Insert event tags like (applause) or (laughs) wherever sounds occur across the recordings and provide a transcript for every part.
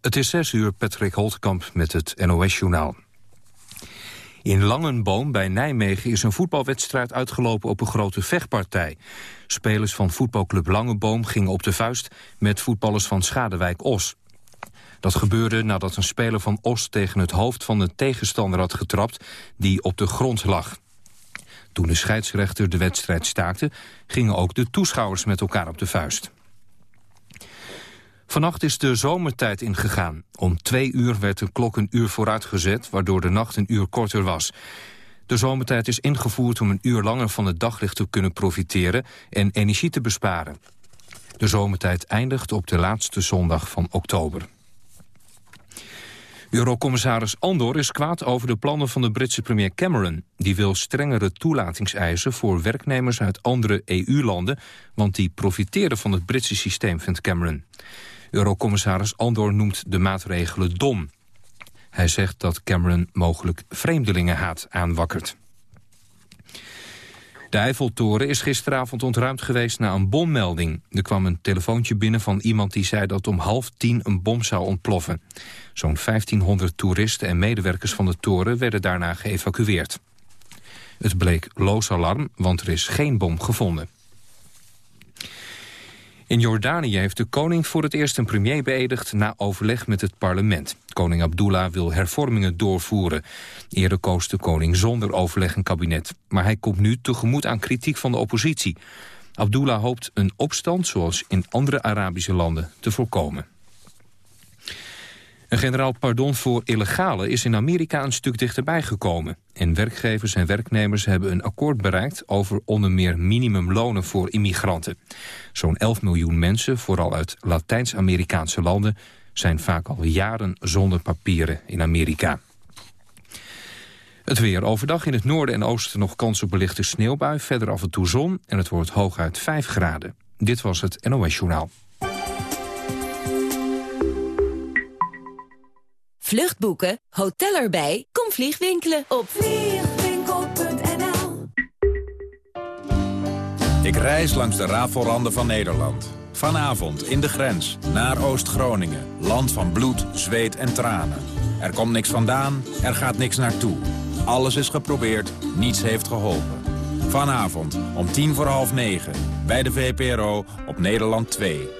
Het is 6 uur, Patrick Holtkamp met het NOS-journaal. In Langenboom bij Nijmegen is een voetbalwedstrijd uitgelopen op een grote vechtpartij. Spelers van voetbalclub Langenboom gingen op de vuist met voetballers van Schadewijk-Os. Dat gebeurde nadat een speler van Os tegen het hoofd van de tegenstander had getrapt die op de grond lag. Toen de scheidsrechter de wedstrijd staakte, gingen ook de toeschouwers met elkaar op de vuist. Vannacht is de zomertijd ingegaan. Om twee uur werd de klok een uur vooruitgezet... waardoor de nacht een uur korter was. De zomertijd is ingevoerd om een uur langer van het daglicht te kunnen profiteren... en energie te besparen. De zomertijd eindigt op de laatste zondag van oktober. Eurocommissaris Andor is kwaad over de plannen van de Britse premier Cameron. Die wil strengere toelatingseisen voor werknemers uit andere EU-landen... want die profiteren van het Britse systeem, vindt Cameron. Eurocommissaris Andor noemt de maatregelen dom. Hij zegt dat Cameron mogelijk vreemdelingenhaat aanwakkert. De Eiffeltoren is gisteravond ontruimd geweest na een bommelding. Er kwam een telefoontje binnen van iemand die zei dat om half tien een bom zou ontploffen. Zo'n 1500 toeristen en medewerkers van de toren werden daarna geëvacueerd. Het bleek loos alarm, want er is geen bom gevonden. In Jordanië heeft de koning voor het eerst een premier beëdigd na overleg met het parlement. Koning Abdullah wil hervormingen doorvoeren. Eerder koos de koning zonder overleg een kabinet. Maar hij komt nu tegemoet aan kritiek van de oppositie. Abdullah hoopt een opstand, zoals in andere Arabische landen, te voorkomen. Een generaal pardon voor illegale is in Amerika een stuk dichterbij gekomen. En werkgevers en werknemers hebben een akkoord bereikt over onder meer minimumlonen voor immigranten. Zo'n 11 miljoen mensen, vooral uit Latijns-Amerikaanse landen, zijn vaak al jaren zonder papieren in Amerika. Het weer overdag in het noorden en oosten nog kans op belichte sneeuwbui, verder af en toe zon en het wordt hooguit 5 graden. Dit was het NOS Journaal. Vluchtboeken, hotel erbij, kom vliegwinkelen op vliegwinkel.nl Ik reis langs de rafelranden van Nederland. Vanavond in de grens, naar Oost-Groningen. Land van bloed, zweet en tranen. Er komt niks vandaan, er gaat niks naartoe. Alles is geprobeerd, niets heeft geholpen. Vanavond om tien voor half negen, bij de VPRO op Nederland 2.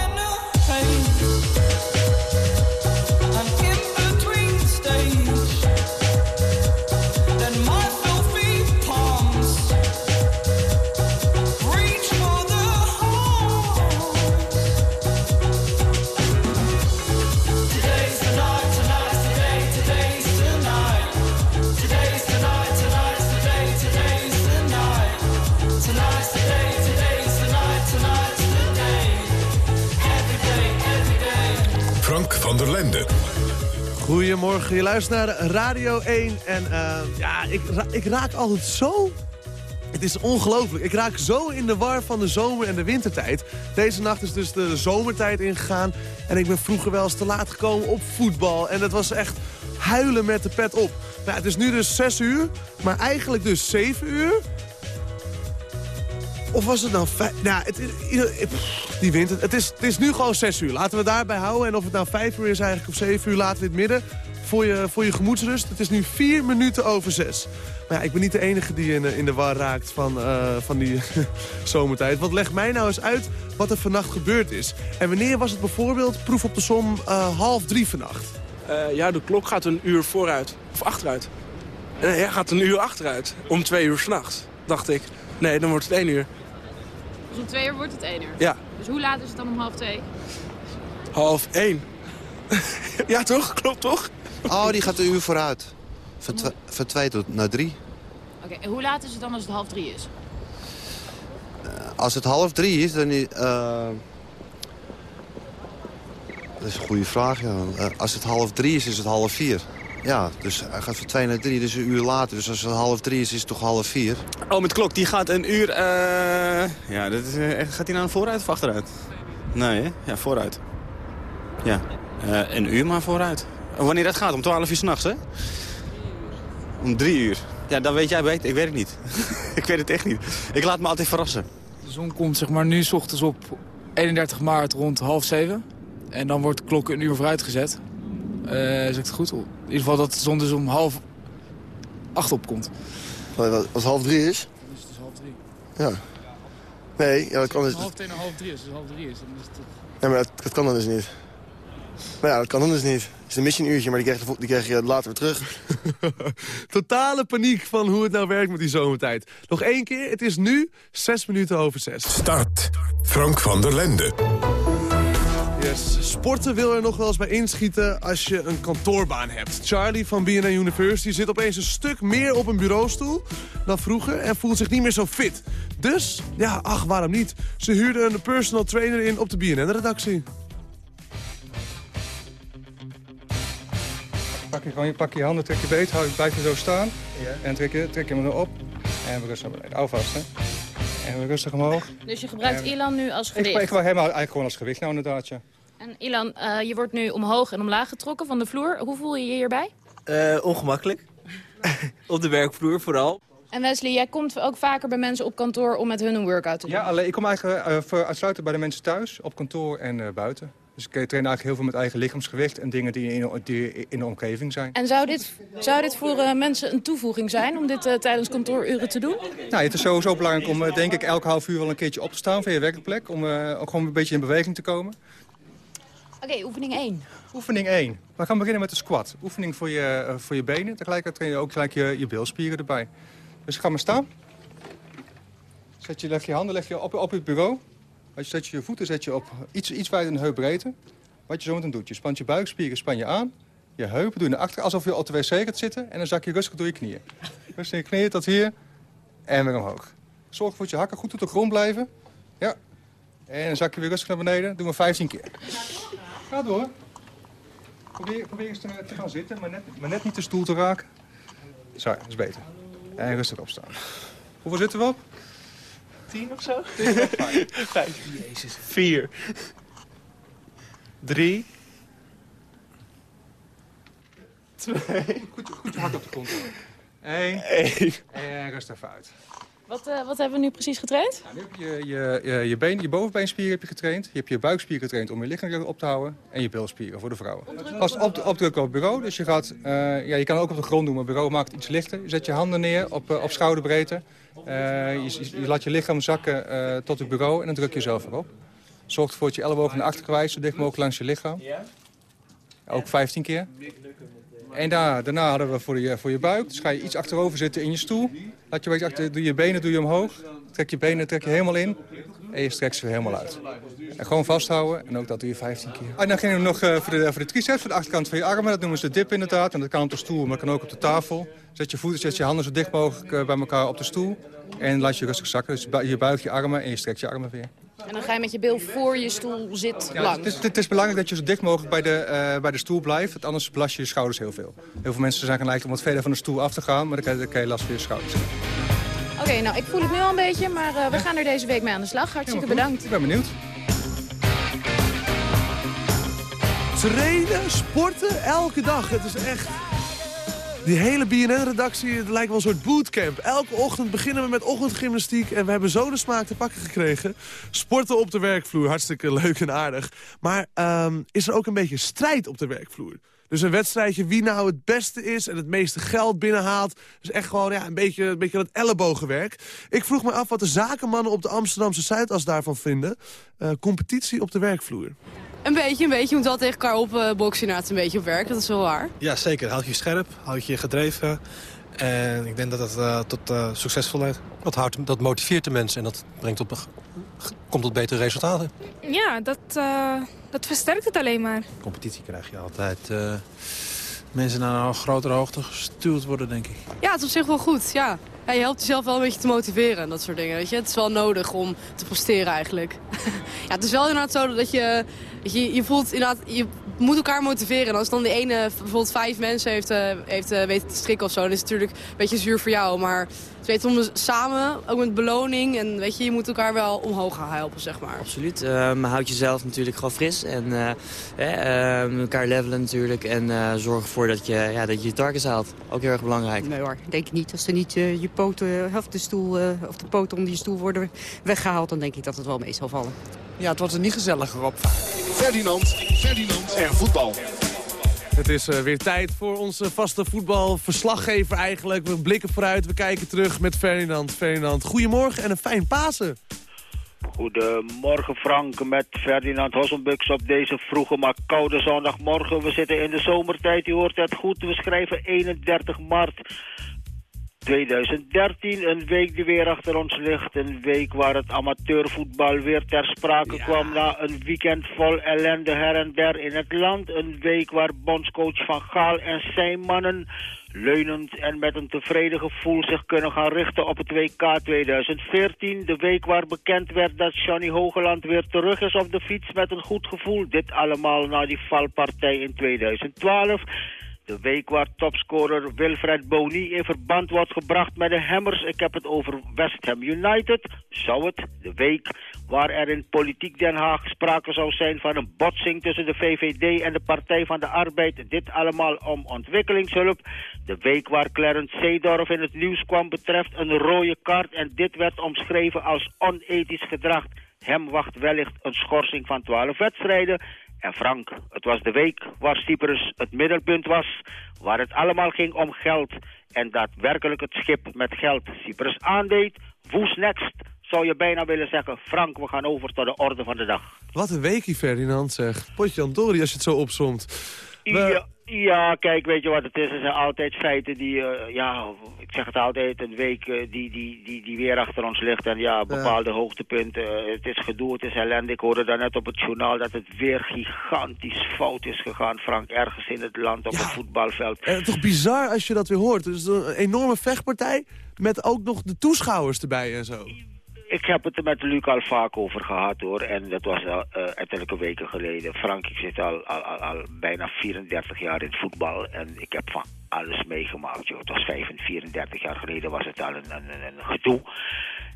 Goedemorgen, je luistert naar Radio 1. En uh, ja, ik, ik raak altijd zo... Het is ongelooflijk. Ik raak zo in de war van de zomer- en de wintertijd. Deze nacht is dus de zomertijd ingegaan. En ik ben vroeger wel eens te laat gekomen op voetbal. En dat was echt huilen met de pet op. Nou, het is nu dus 6 uur, maar eigenlijk dus 7 uur. Of was het nou vijf? Nou, het, die wint het. Het is, het is nu gewoon 6 uur. Laten we daarbij houden. En of het nou 5 uur is eigenlijk of 7 uur, laten we het midden. Voor je, voor je gemoedsrust. Het is nu 4 minuten over 6. Maar ja, ik ben niet de enige die in, in de war raakt van, uh, van die (laughs) zomertijd. Want leg mij nou eens uit wat er vannacht gebeurd is. En wanneer was het bijvoorbeeld, proef op de som, uh, half drie vannacht? Ja, de klok gaat een uur vooruit. Of achteruit. Nee, hij gaat een uur achteruit. Om twee uur s'nachts, dacht ik. Nee, dan wordt het één uur. Dus om twee uur wordt het één uur? Ja. Dus hoe laat is het dan om half twee? Half één. (laughs) ja, toch? Klopt, toch? Oh, die gaat een uur vooruit. Van, twa van twee tot naar drie. Oké, okay, en hoe laat is het dan als het half drie is? Uh, als het half drie is, dan is... Uh... Dat is een goede vraag, ja. Uh, als het half drie is, is het half vier. Ja, dus hij gaat van twee naar drie, dus een uur later. Dus als het half drie is, is het toch half vier. Oh, met klok, die gaat een uur... Uh... Ja, dat is, uh, gaat hij nou vooruit of achteruit? Nee, hè? Ja, vooruit. Ja, uh, een uur maar vooruit. En wanneer dat gaat? Om 12 uur s'nachts, hè? Om 3 uur. Ja, dat weet jij beter. Ik weet het niet. (laughs) ik weet het echt niet. Ik laat me altijd verrassen. De zon komt zeg maar nu s ochtends op 31 maart rond half zeven. En dan wordt de klok een uur vooruitgezet. Uh, zeg ik het goed? In ieder geval dat de zon dus om half acht opkomt. Als half drie is? Dus het is half drie. Ja. Nee, ja, dat kan dus... Als half twee naar half drie is, dus half drie is, dan is het... Ja, maar dat, dat kan dan dus niet. Maar ja, dat kan dan dus niet. Het is een missionuurtje, maar die krijg, je, die krijg je later weer terug. (laughs) Totale paniek van hoe het nou werkt met die zomertijd. Nog één keer, het is nu zes minuten over zes. Start. Frank van der Lende. Yes. Sporten wil er nog wel eens bij inschieten als je een kantoorbaan hebt. Charlie van BNN University zit opeens een stuk meer op een bureaustoel dan vroeger... en voelt zich niet meer zo fit. Dus, ja, ach, waarom niet? Ze huurde een personal trainer in op de BNN-redactie. Pak je, gewoon, je, pak je handen, trek je beet, hou, blijf je zo staan. En trek je, trek je hem erop. En we rustig naar beneden. Hou vast, hè. En rustig omhoog. Dus je gebruikt Ilan nu als Ik, gewicht? ik wil helemaal eigenlijk gewoon als gewicht nou inderdaad, ja. En Ilan, eh, je wordt nu omhoog en omlaag getrokken van de vloer. Hoe voel je je hierbij? Eh, ongemakkelijk. (laughs) op de werkvloer vooral. En Wesley, jij komt ook vaker bij mensen op kantoor om met hun een workout te doen. Ja, alleen ik kom eigenlijk eh, voor uitsluitend bij de mensen thuis, op kantoor en eh, buiten. Dus ik train eigenlijk heel veel met eigen lichaamsgewicht en dingen die in, die in de omgeving zijn. En zou dit, zou dit voor eh, mensen een toevoeging zijn om dit eh, tijdens kantooruren te doen? Nou, het is sowieso belangrijk om eh, denk ik elke half uur wel een keertje op te staan van je werkplek. Om eh, ook gewoon een beetje in beweging te komen. Oké, oefening 1. Oefening 1. We gaan beginnen met de squat. Oefening voor je, voor je benen. Tegelijkertijd train je ook gelijk je, je bilspieren erbij. Dus ga maar staan. Zet je, leg je handen leg je op, op het bureau. Als je zet je voeten zet je op iets, iets wijder dan heupbreedte. Wat je zo meteen doet. Je spant je buikspieren span je aan. Je heupen doe je naar achter alsof je op de wc gaat zitten. En dan zak je rustig door je knieën. Rustig je knieën tot hier. En weer omhoog. Zorg ervoor dat je hakken goed op de grond blijven. Ja. En dan zak je weer rustig naar beneden. Doen we 15 keer. Ga door. Probeer, probeer eens te, te gaan zitten, maar net, maar net niet de stoel te raken. Zo, dat is beter. En rustig opstaan. Hoeveel zitten we op? Tien of zo? (laughs) Vijf. Jezus. Vier. Drie. Twee. Goed, goed je hak op de grond. Eén. Eén. En rust even uit. Wat, eh, wat hebben we nu precies getraind? Nu heb je je, je, je, been, je bovenbeenspieren heb je getraind. Je hebt je buikspieren getraind om je lichaam op te houden. En je bilspieren voor de vrouwen. Als op, opdrukken op het bureau. Dus je, gaat, eh, ja, je kan ook op de grond doen, maar het bureau maakt iets lichter. Je zet je handen neer op, eh, op schouderbreedte. Je, je- laat je lichaam zakken tot het bureau en dan druk je zelf erop. Zorg ervoor dat je ellebogen naar achter kwijt, zo dicht mogelijk langs je lichaam. Ook 15 keer. En daar, daarna hadden we voor je, voor je buik. Dus ga je iets achterover zitten in je stoel. Laat je achter, doe je benen doe je omhoog. Trek je benen trek je helemaal in. En je strekt ze weer helemaal uit. En gewoon vasthouden. En ook dat doe je 15 keer. En dan gingen we nog eh, voor, de, voor de triceps, voor de achterkant van je armen. Dat noemen ze de dip inderdaad. En dat kan op de stoel, maar kan ook op de tafel. Zet je voeten, zet je handen zo dicht mogelijk eh, bij elkaar op de stoel. En laat je rustig zakken. Dus je buigt je armen en je strekt je armen weer. En dan ga je met je bil voor je stoel zit Ja, het, is, het is belangrijk dat je zo dicht mogelijk bij de, eh, bij de stoel blijft. Want anders belast je je schouders heel veel. Heel veel mensen zijn geneigd om wat verder van de stoel af te gaan. Maar dan kan je, dan je last van je schouders. Oké, nou ik voel het nu al een beetje, maar eh, we gaan er deze week mee aan de slag. Hartstikke bedankt. Ik ben benieuwd. Trainen, sporten, elke dag. Het is echt... Die hele BNN-redactie, het lijkt wel een soort bootcamp. Elke ochtend beginnen we met ochtendgymnastiek... en we hebben zo de smaak te pakken gekregen. Sporten op de werkvloer, hartstikke leuk en aardig. Maar ehm, is er ook een beetje strijd op de werkvloer? Dus een wedstrijdje wie nou het beste is en het meeste geld binnenhaalt. Dus echt gewoon ja, een beetje, een beetje dat ellebogenwerk. Ik vroeg me af wat de zakenmannen op de Amsterdamse Zuidas daarvan vinden. Eh, competitie op de werkvloer. Een beetje, een beetje. Je moet wel tegen elkaar opboksen inderdaad een beetje op werk. Dat is wel waar. Ja, zeker. Houd je scherp, houd je gedreven. En ik denk dat dat eh, tot eh, succesvol leidt. Dat, houdt, dat motiveert de mensen en dat brengt op, komt tot betere resultaten. Ja, dat, eh, dat versterkt het alleen maar. Competitie krijg je altijd. Eh, mensen naar een grotere hoogte gestuurd worden, denk ik. Ja, het is op zich wel goed, ja. je helpt jezelf wel een beetje te motiveren en dat soort dingen. Weet je? Het is wel nodig om te presteren eigenlijk. (laughs) ja, het is wel inderdaad zo dat je, je, je voelt inderdaad, je moet elkaar motiveren. En als dan de ene bijvoorbeeld vijf mensen heeft, uh, heeft uh, weten te strikken of zo, dan is het natuurlijk een beetje zuur voor jou. Maar weten om samen, ook met beloning. En weet je, je moet elkaar wel omhoog gaan helpen, zeg maar. Absoluut. Uh, houd jezelf natuurlijk gewoon fris. En elkaar levelen natuurlijk. En zorg ervoor dat je, ja, dat je je targets haalt. Ook heel erg belangrijk. Nee hoor, denk ik niet. Als er niet je poten of de, stoel, of de poten onder je stoel worden weggehaald... dan denk ik dat het wel mee zal vallen. Ja, het wordt er niet gezelliger op. Ferdinand, Ferdinand en voetbal. Het is uh, weer tijd voor onze vaste voetbalverslaggever eigenlijk. We blikken vooruit, we kijken terug met Ferdinand. Ferdinand, goedemorgen en een fijn Pasen. Goedemorgen Frank met Ferdinand Hossenbux op deze vroege maar koude zondagmorgen. We zitten in de zomertijd, u hoort het goed. We schrijven 31 maart. 2013, een week die weer achter ons ligt. Een week waar het amateurvoetbal weer ter sprake kwam... na een weekend vol ellende her en der in het land. Een week waar bondscoach Van Gaal en zijn mannen... leunend en met een tevreden gevoel zich kunnen gaan richten op het WK 2014. De week waar bekend werd dat Johnny Hogeland weer terug is op de fiets met een goed gevoel. Dit allemaal na die valpartij in 2012... De week waar topscorer Wilfred Boni in verband wordt gebracht met de Hammers. Ik heb het over West Ham United. Zou het de week waar er in politiek Den Haag sprake zou zijn van een botsing tussen de VVD en de Partij van de Arbeid. Dit allemaal om ontwikkelingshulp. De week waar Clarence Seedorf in het nieuws kwam betreft een rode kaart. En dit werd omschreven als onethisch gedrag. Hem wacht wellicht een schorsing van 12 wedstrijden. En Frank, het was de week waar Cyprus het middelpunt was, waar het allemaal ging om geld. En daadwerkelijk het schip met geld Cyprus aandeed. Woes next, zou je bijna willen zeggen. Frank, we gaan over tot de orde van de dag. Wat een weekie, Ferdinand, zeg. Potje Antori, als je het zo opzomt. We... Ja, ja, kijk, weet je wat het is? Er zijn altijd feiten die, uh, ja, ik zeg het altijd, een week uh, die, die, die, die weer achter ons ligt. En ja, bepaalde ja. hoogtepunten. Uh, het is gedoe, het is ellende. Ik hoorde daarnet op het journaal dat het weer gigantisch fout is gegaan, Frank. Ergens in het land op ja. het voetbalveld. En toch bizar als je dat weer hoort. Het is een enorme vechtpartij met ook nog de toeschouwers erbij en zo. Ik heb het er met Luc al vaak over gehad hoor. En dat was al uh, weken geleden. Frank, ik zit al, al, al, bijna 34 jaar in voetbal. En ik heb van alles meegemaakt. Joh. Het was 35, 34 jaar geleden was het al een, een, een gedoe.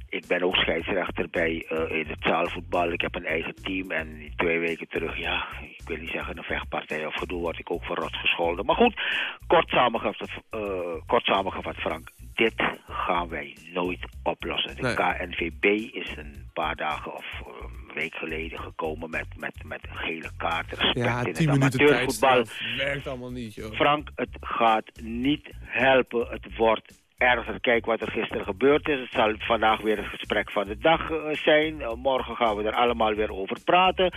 Ik ben ook scheidsrechter bij uh, in het zaalvoetbal. Ik heb een eigen team. En twee weken terug, ja, ik wil niet zeggen een vechtpartij of gedoe, word ik ook verrot gescholden. Maar goed, kort samengevat, uh, kort samengevat Frank dit gaan wij nooit oplossen. De nee. KNVB is een paar dagen of een week geleden gekomen met, met, met een gele kaart. Respect ja, in het amateurvoetbal. Het werkt allemaal niet, joh. Frank, het gaat niet helpen. Het wordt erger. Kijk wat er gisteren gebeurd is. Het zal vandaag weer het gesprek van de dag uh, zijn. Uh, morgen gaan we er allemaal weer over praten.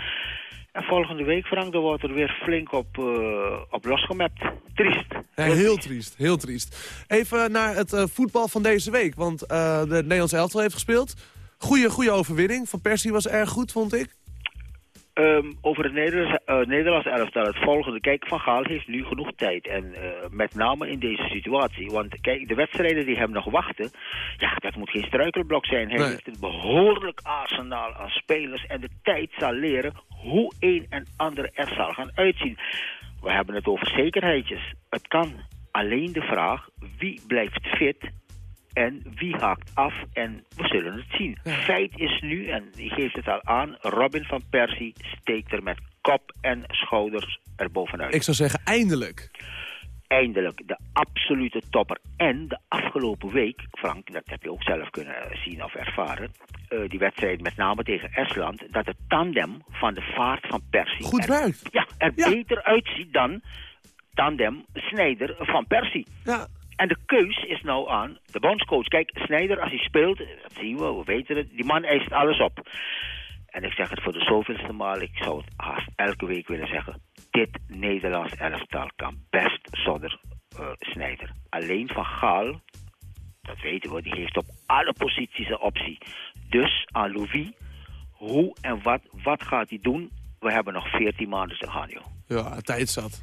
En volgende week, Frank, dan wordt er weer flink op, uh, op losgemapt. Triest. Ja, heel, triest, heel triest. Even naar het uh, voetbal van deze week. Want uh, de Nederlandse elftal heeft gespeeld. Goeie, goede overwinning. Van Persie was erg goed, vond ik. Um, over het Nederlands, uh, Nederlands elftal het volgende. Kijk, Van Gaal heeft nu genoeg tijd. En uh, met name in deze situatie. Want kijk, de wedstrijden die hem nog wachten... Ja, dat moet geen struikelblok zijn. Hij nee. heeft een behoorlijk arsenaal aan spelers. En de tijd zal leren hoe een en ander er zal gaan uitzien. We hebben het over zekerheidjes. Het kan. Alleen de vraag, wie blijft fit en wie haakt af en we zullen het zien. Ja. Feit is nu, en die geeft het al aan, Robin van Persie steekt er met kop en schouders erbovenuit. Ik zou zeggen, eindelijk. Eindelijk, de absolute topper. En de afgelopen week, Frank, dat heb je ook zelf kunnen zien of ervaren... Uh, die wedstrijd met name tegen Estland... dat het tandem van de vaart van Persie... Goed er. Ja, er ja. beter uitziet dan tandem Snijder van Persie. Ja, en de keus is nou aan de bondscoach. Kijk, Snijder, als hij speelt, dat zien we, we weten het, die man eist alles op. En ik zeg het voor de zoveelste maal, ik zou het haast elke week willen zeggen. Dit Nederlands elftal kan best zonder uh, Snijder. Alleen Van Gaal, dat weten we, die heeft op alle posities een optie. Dus aan Louis, hoe en wat, wat gaat hij doen? We hebben nog 14 maanden te gaan, joh. Ja, tijd zat.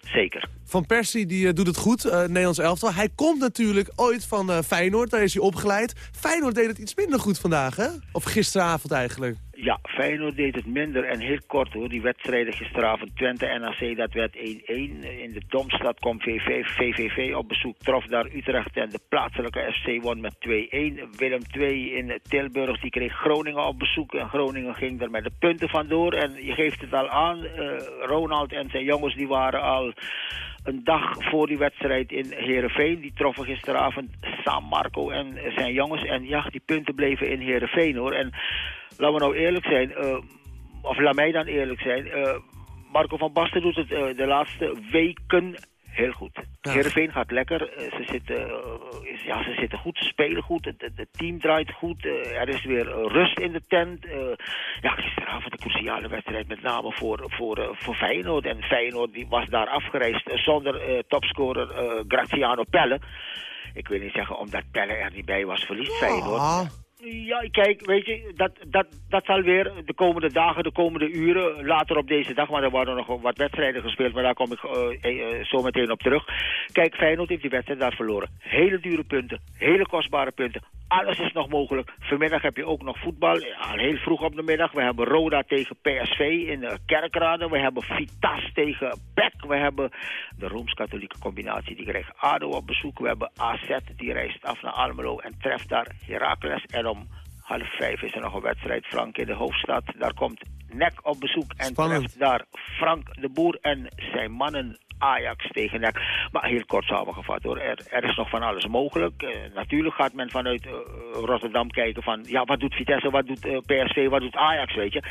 Zeker. Van Persie die, eh, doet het goed, eh, Nederlands elftal. Hij komt natuurlijk ooit van eh, Feyenoord, daar is hij opgeleid. Feyenoord deed het iets minder goed vandaag, hè? Of gisteravond eigenlijk. Ja, Feyenoord deed het minder en heel kort hoor. Die wedstrijden gisteravond Twente-NAC, dat werd 1-1. In de Domstad VV, VVV op bezoek, trof daar Utrecht en de plaatselijke FC won met 2-1. Willem II in Tilburg, die kreeg Groningen op bezoek en Groningen ging er met de punten vandoor. En je geeft het al aan, eh, Ronald en zijn jongens die waren al een dag voor die wedstrijd in Heerenveen. Die troffen gisteravond Sam Marco en zijn jongens. En ja, die punten bleven in Heerenveen hoor. En laten we nou eerlijk zijn, eh, of laat mij dan eerlijk zijn. eh, Marco van Basten doet het eh, de laatste weken heel goed. Heerenveen gaat lekker. Ze, zitten, ja, ze zitten goed, ze spelen goed. Het, het- het team draait goed. er is weer rust in de tent. Ja, gisteravond een cruciale wedstrijd. Met name voor, voor, voor Feyenoord. En Feyenoord die was daar afgereisd zonder topscorer Graziano Pelle. Ik wil niet zeggen omdat Pelle er niet bij was, verliest Feyenoord. Ja, kijk, weet je, dat, dat, dat zal weer de komende dagen, de komende uren, later op deze dag, maar er worden nog wat wedstrijden gespeeld, maar daar kom ik eh, eh, zo meteen op terug. Kijk, Feyenoord heeft die wedstrijd daar verloren. Hele dure punten, hele kostbare punten. Alles is nog mogelijk. Vanmiddag heb je ook nog voetbal, al heel vroeg op de middag. We hebben Roda tegen PSV in uh, Kerkrade. We hebben Vitas tegen PEC. We hebben de Rooms-Katholieke combinatie, die krijgt ADO op bezoek. We hebben AZ, die reist af naar Almelo en treft daar Heracles. En om half vijf is er nog een wedstrijd, Frank, in de hoofdstad. Daar komt NEC op bezoek en Spannend. treft daar Frank de Boer en zijn mannen Ajax tegen NEC. Maar heel kort samengevat hoor, er, er is nog van alles mogelijk. Eh, natuurlijk gaat men vanuit eh, Rotterdam kijken van... ja, wat doet Vitesse, wat doet eh, PSV, wat doet Ajax, weet je.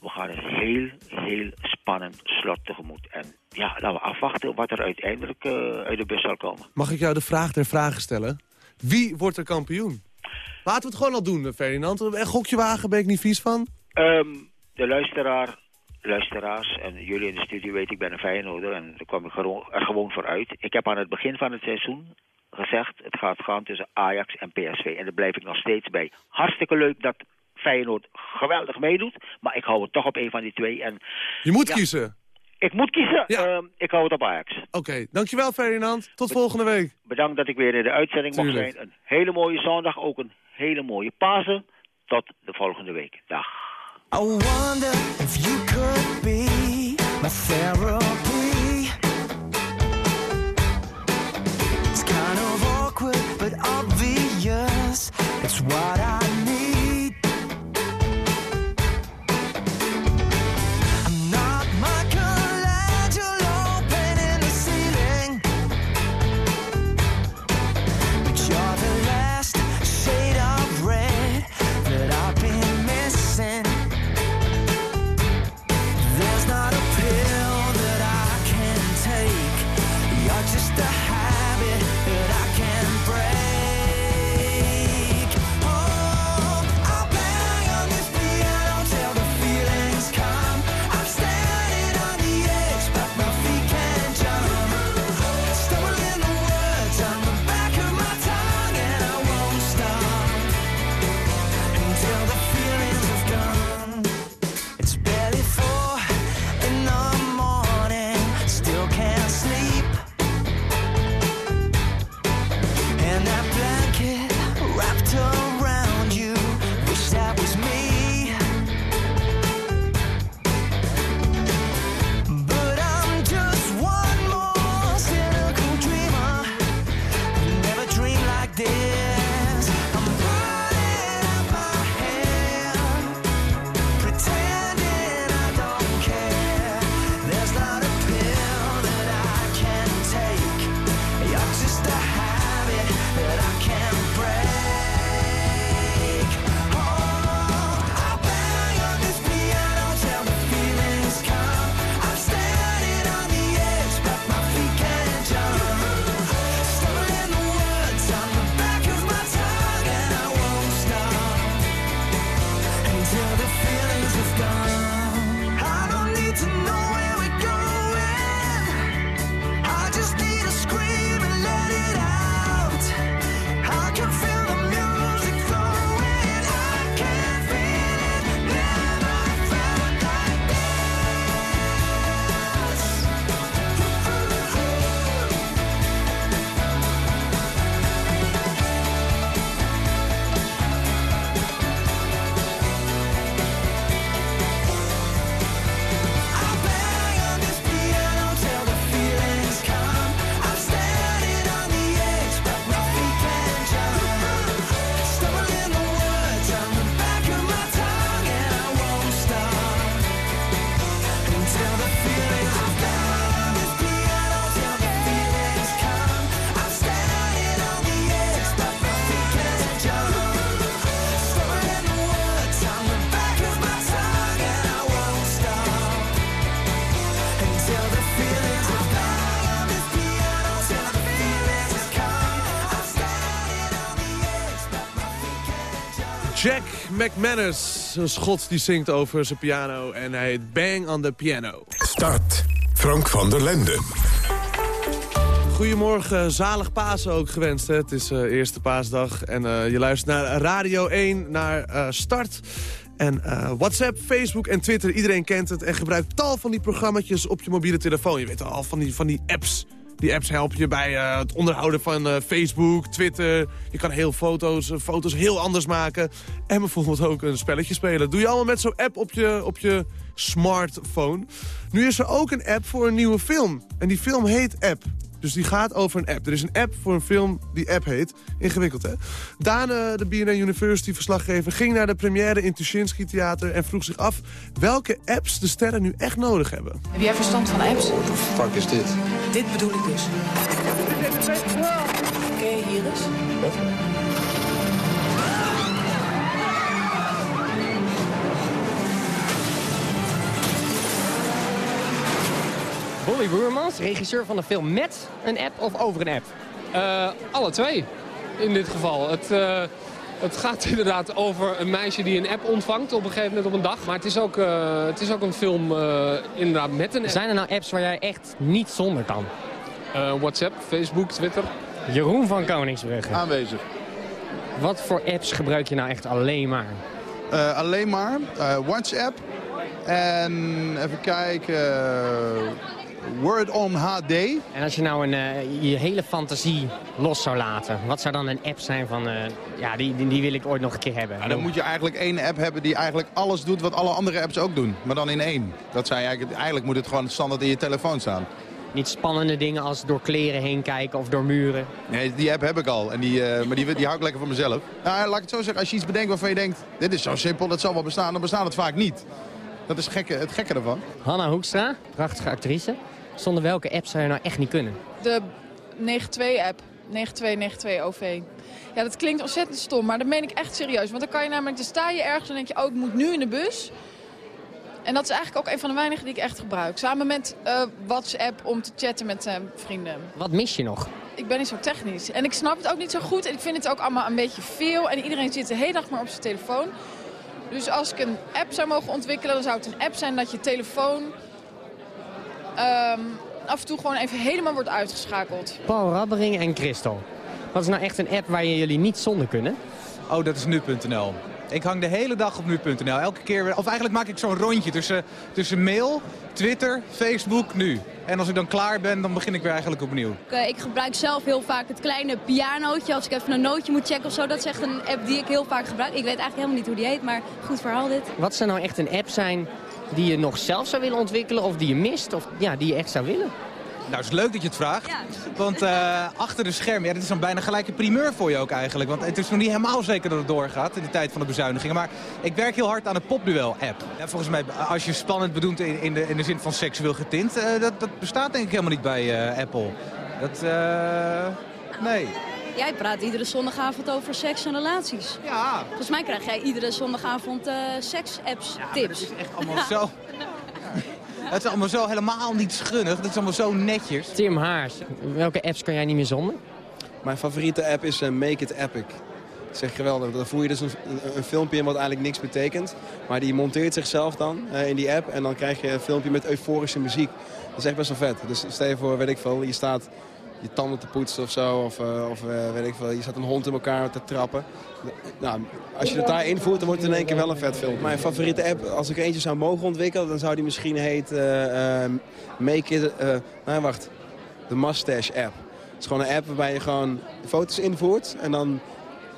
We gaan een heel, heel spannend slot tegemoet. En ja, laten we afwachten wat er uiteindelijk uit de bus zal komen. Mag ik jou de vraag der vragen stellen? Wie wordt er kampioen? Laten we het gewoon al doen, Ferdinand. Een gokje wagen ben ik niet vies van. Ehm, de luisteraar, luisteraars en jullie in de studio weten, ik ben een Feyenoorder en daar kwam ik gewoon- er gewoon voor uit. Ik heb aan het begin van het seizoen gezegd, het gaat gaan tussen Ajax en PSV. En daar blijf ik nog steeds bij. Hartstikke leuk dat Feyenoord geweldig meedoet, maar ik hou het toch op een van die twee. En, Je moet Ja. kiezen. Ik moet kiezen, Ehm, ik hou het op Ajax. Oké, dankjewel Ferdinand. Tot volgende week. Bedankt dat ik weer in de uitzending mocht Tuurlijk. zijn. Een hele mooie zondag, ook een hele mooie Pasen. Tot de volgende week. Dag. I wonder if you could be my therapy. It's kind of awkward, but obvious. It's what I McManus, een schot die zingt over zijn piano en hij heet Bang on the Piano. Start. Frank van der Lende. Goedemorgen, zalig Pasen ook gewenst. Hè? Het is eh, eerste paasdag en eh, je luistert naar Radio 1, naar eh, Start. En WhatsApp, Facebook en Twitter, iedereen kent het... en gebruikt tal van die programma's op je mobiele telefoon. Je weet al, van die, van die apps. Die apps helpen je bij eh, het onderhouden van eh, Facebook, Twitter. Je kan heel foto's, eh, foto's heel anders maken. En bijvoorbeeld ook een spelletje spelen. Doe je allemaal met zo'n app op je, op je smartphone. Nu is er ook een app voor een nieuwe film. En die film heet App. Dus die gaat over een app. Er is een app voor een film die app heet. Ingewikkeld, hè? Daan, eh, de BNN University-verslaggever, ging naar de première in Tuschinski Theater... en vroeg zich af welke apps de sterren nu echt nodig hebben. Heb jij verstand van apps? Wat de fuck is dit? Dit bedoel ik dus. Ken je Iris? Bobby Boermans, regisseur van de film met een app of over een app? Eh, alle twee, in dit geval. Het, eh, het gaat (laughs) inderdaad over een meisje die een app ontvangt op een gegeven moment op een dag. Maar het is ook, eh, het is ook een film eh, inderdaad met een app. Zijn er nou apps waar jij echt niet zonder kan? Eh, WhatsApp, Facebook, Twitter. Jeroen van Koningsbrugge. Aanwezig. Wat voor apps gebruik je nou echt alleen maar? Eh, alleen maar eh, WhatsApp en even kijken, Word on HD. En als je nou een, eh, je hele fantasie los zou laten, wat zou dan een app zijn van, eh, ja, die, die, die wil ik ooit nog een keer hebben? Dan moet je eigenlijk één app hebben die eigenlijk alles doet wat alle andere apps ook doen. Maar dan in één. Dat zei eigenlijk, eigenlijk moet het gewoon standaard in je telefoon staan. Niet spannende dingen als door kleren heen kijken of door muren. Nee, die app heb ik al. En die, eh, maar die, die hou ik lekker voor mezelf. Nou, laat ik het zo zeggen. Als je iets bedenkt waarvan je denkt... dit is zo simpel, dat zal wel bestaan. Dan bestaat het vaak niet. Dat is gekke, het gekke ervan. Hanna Hoekstra, prachtige actrice. Zonder welke app zou je nou echt niet kunnen? De 92-app. 9292OV. Ja, dat klinkt ontzettend stom, maar dat meen ik echt serieus. Want dan kan je namelijk, dan sta je ergens en denk je, oh, ik moet nu in de bus. En dat is eigenlijk ook een van de weinigen die ik echt gebruik. Samen met eh, WhatsApp om te chatten met eh, vrienden. Wat mis je nog? Ik ben niet zo technisch. En ik snap het ook niet zo goed. En ik vind het ook allemaal een beetje veel. En iedereen zit de hele dag maar op zijn telefoon. Dus als ik een app zou mogen ontwikkelen, dan zou het een app zijn dat je telefoon ehm, af en toe gewoon even helemaal wordt uitgeschakeld. Paul Rabbering en Christel. Wat is nou echt een app waar je jullie niet zonder kunnen? Oh, dat is nu.nl. Ik hang de hele dag op nu.nl. Elke keer, of eigenlijk maak ik zo'n rondje tussen, tussen mail, Twitter, Facebook, nu. En als ik dan klaar ben, dan begin ik weer eigenlijk opnieuw. Ik, eh, ik gebruik zelf heel vaak het kleine pianootje. Als ik even een nootje moet checken of zo. Dat is echt een app die ik heel vaak gebruik. Ik weet eigenlijk helemaal niet hoe die heet, maar goed verhaal dit. Wat zou nou echt een app zijn die je nog zelf zou willen ontwikkelen of die je mist of ja, die je echt zou willen? Nou, het is leuk dat je het vraagt. Want eh, achter de schermen, ja, dit is dan bijna gelijk een primeur voor je ook eigenlijk. Want het is nog niet helemaal zeker dat het doorgaat in de tijd van de bezuinigingen. Maar ik werk heel hard aan de Popduel-app. Ja, volgens mij, als je spannend bedoelt in, in, de, in de zin van seksueel getint... eh, dat, dat bestaat denk ik helemaal niet bij eh, Apple. Dat, eh, nee. Jij praat iedere zondagavond over seks en relaties. Ja. Volgens mij krijg jij iedere zondagavond eh seks-apps tips. dat is echt allemaal zo... (laughs) Het is allemaal zo helemaal niet schunnig. Het is allemaal zo netjes. Tim Haars, welke apps kan jij niet meer zonder? Mijn favoriete app is eh, Make It Epic. Dat is echt geweldig. Dan voer je dus een, een, een filmpje in wat eigenlijk niks betekent. Maar die monteert zichzelf dan eh, in die app. En dan krijg je een filmpje met euforische muziek. Dat is echt best wel vet. Dus stel je voor, weet ik veel, je staat je tanden te poetsen of zo. Of, eh, of eh, weet ik veel, je staat een hond in elkaar te trappen. Nou, als je het daar invoert, dan wordt het in één keer wel een vet film. Mijn favoriete app, als ik eentje zou mogen ontwikkelen... dan zou die misschien heten eh, eh, Make It... nee, wacht. De Mustache app. Het is gewoon een app waarbij je gewoon foto's invoert... en dan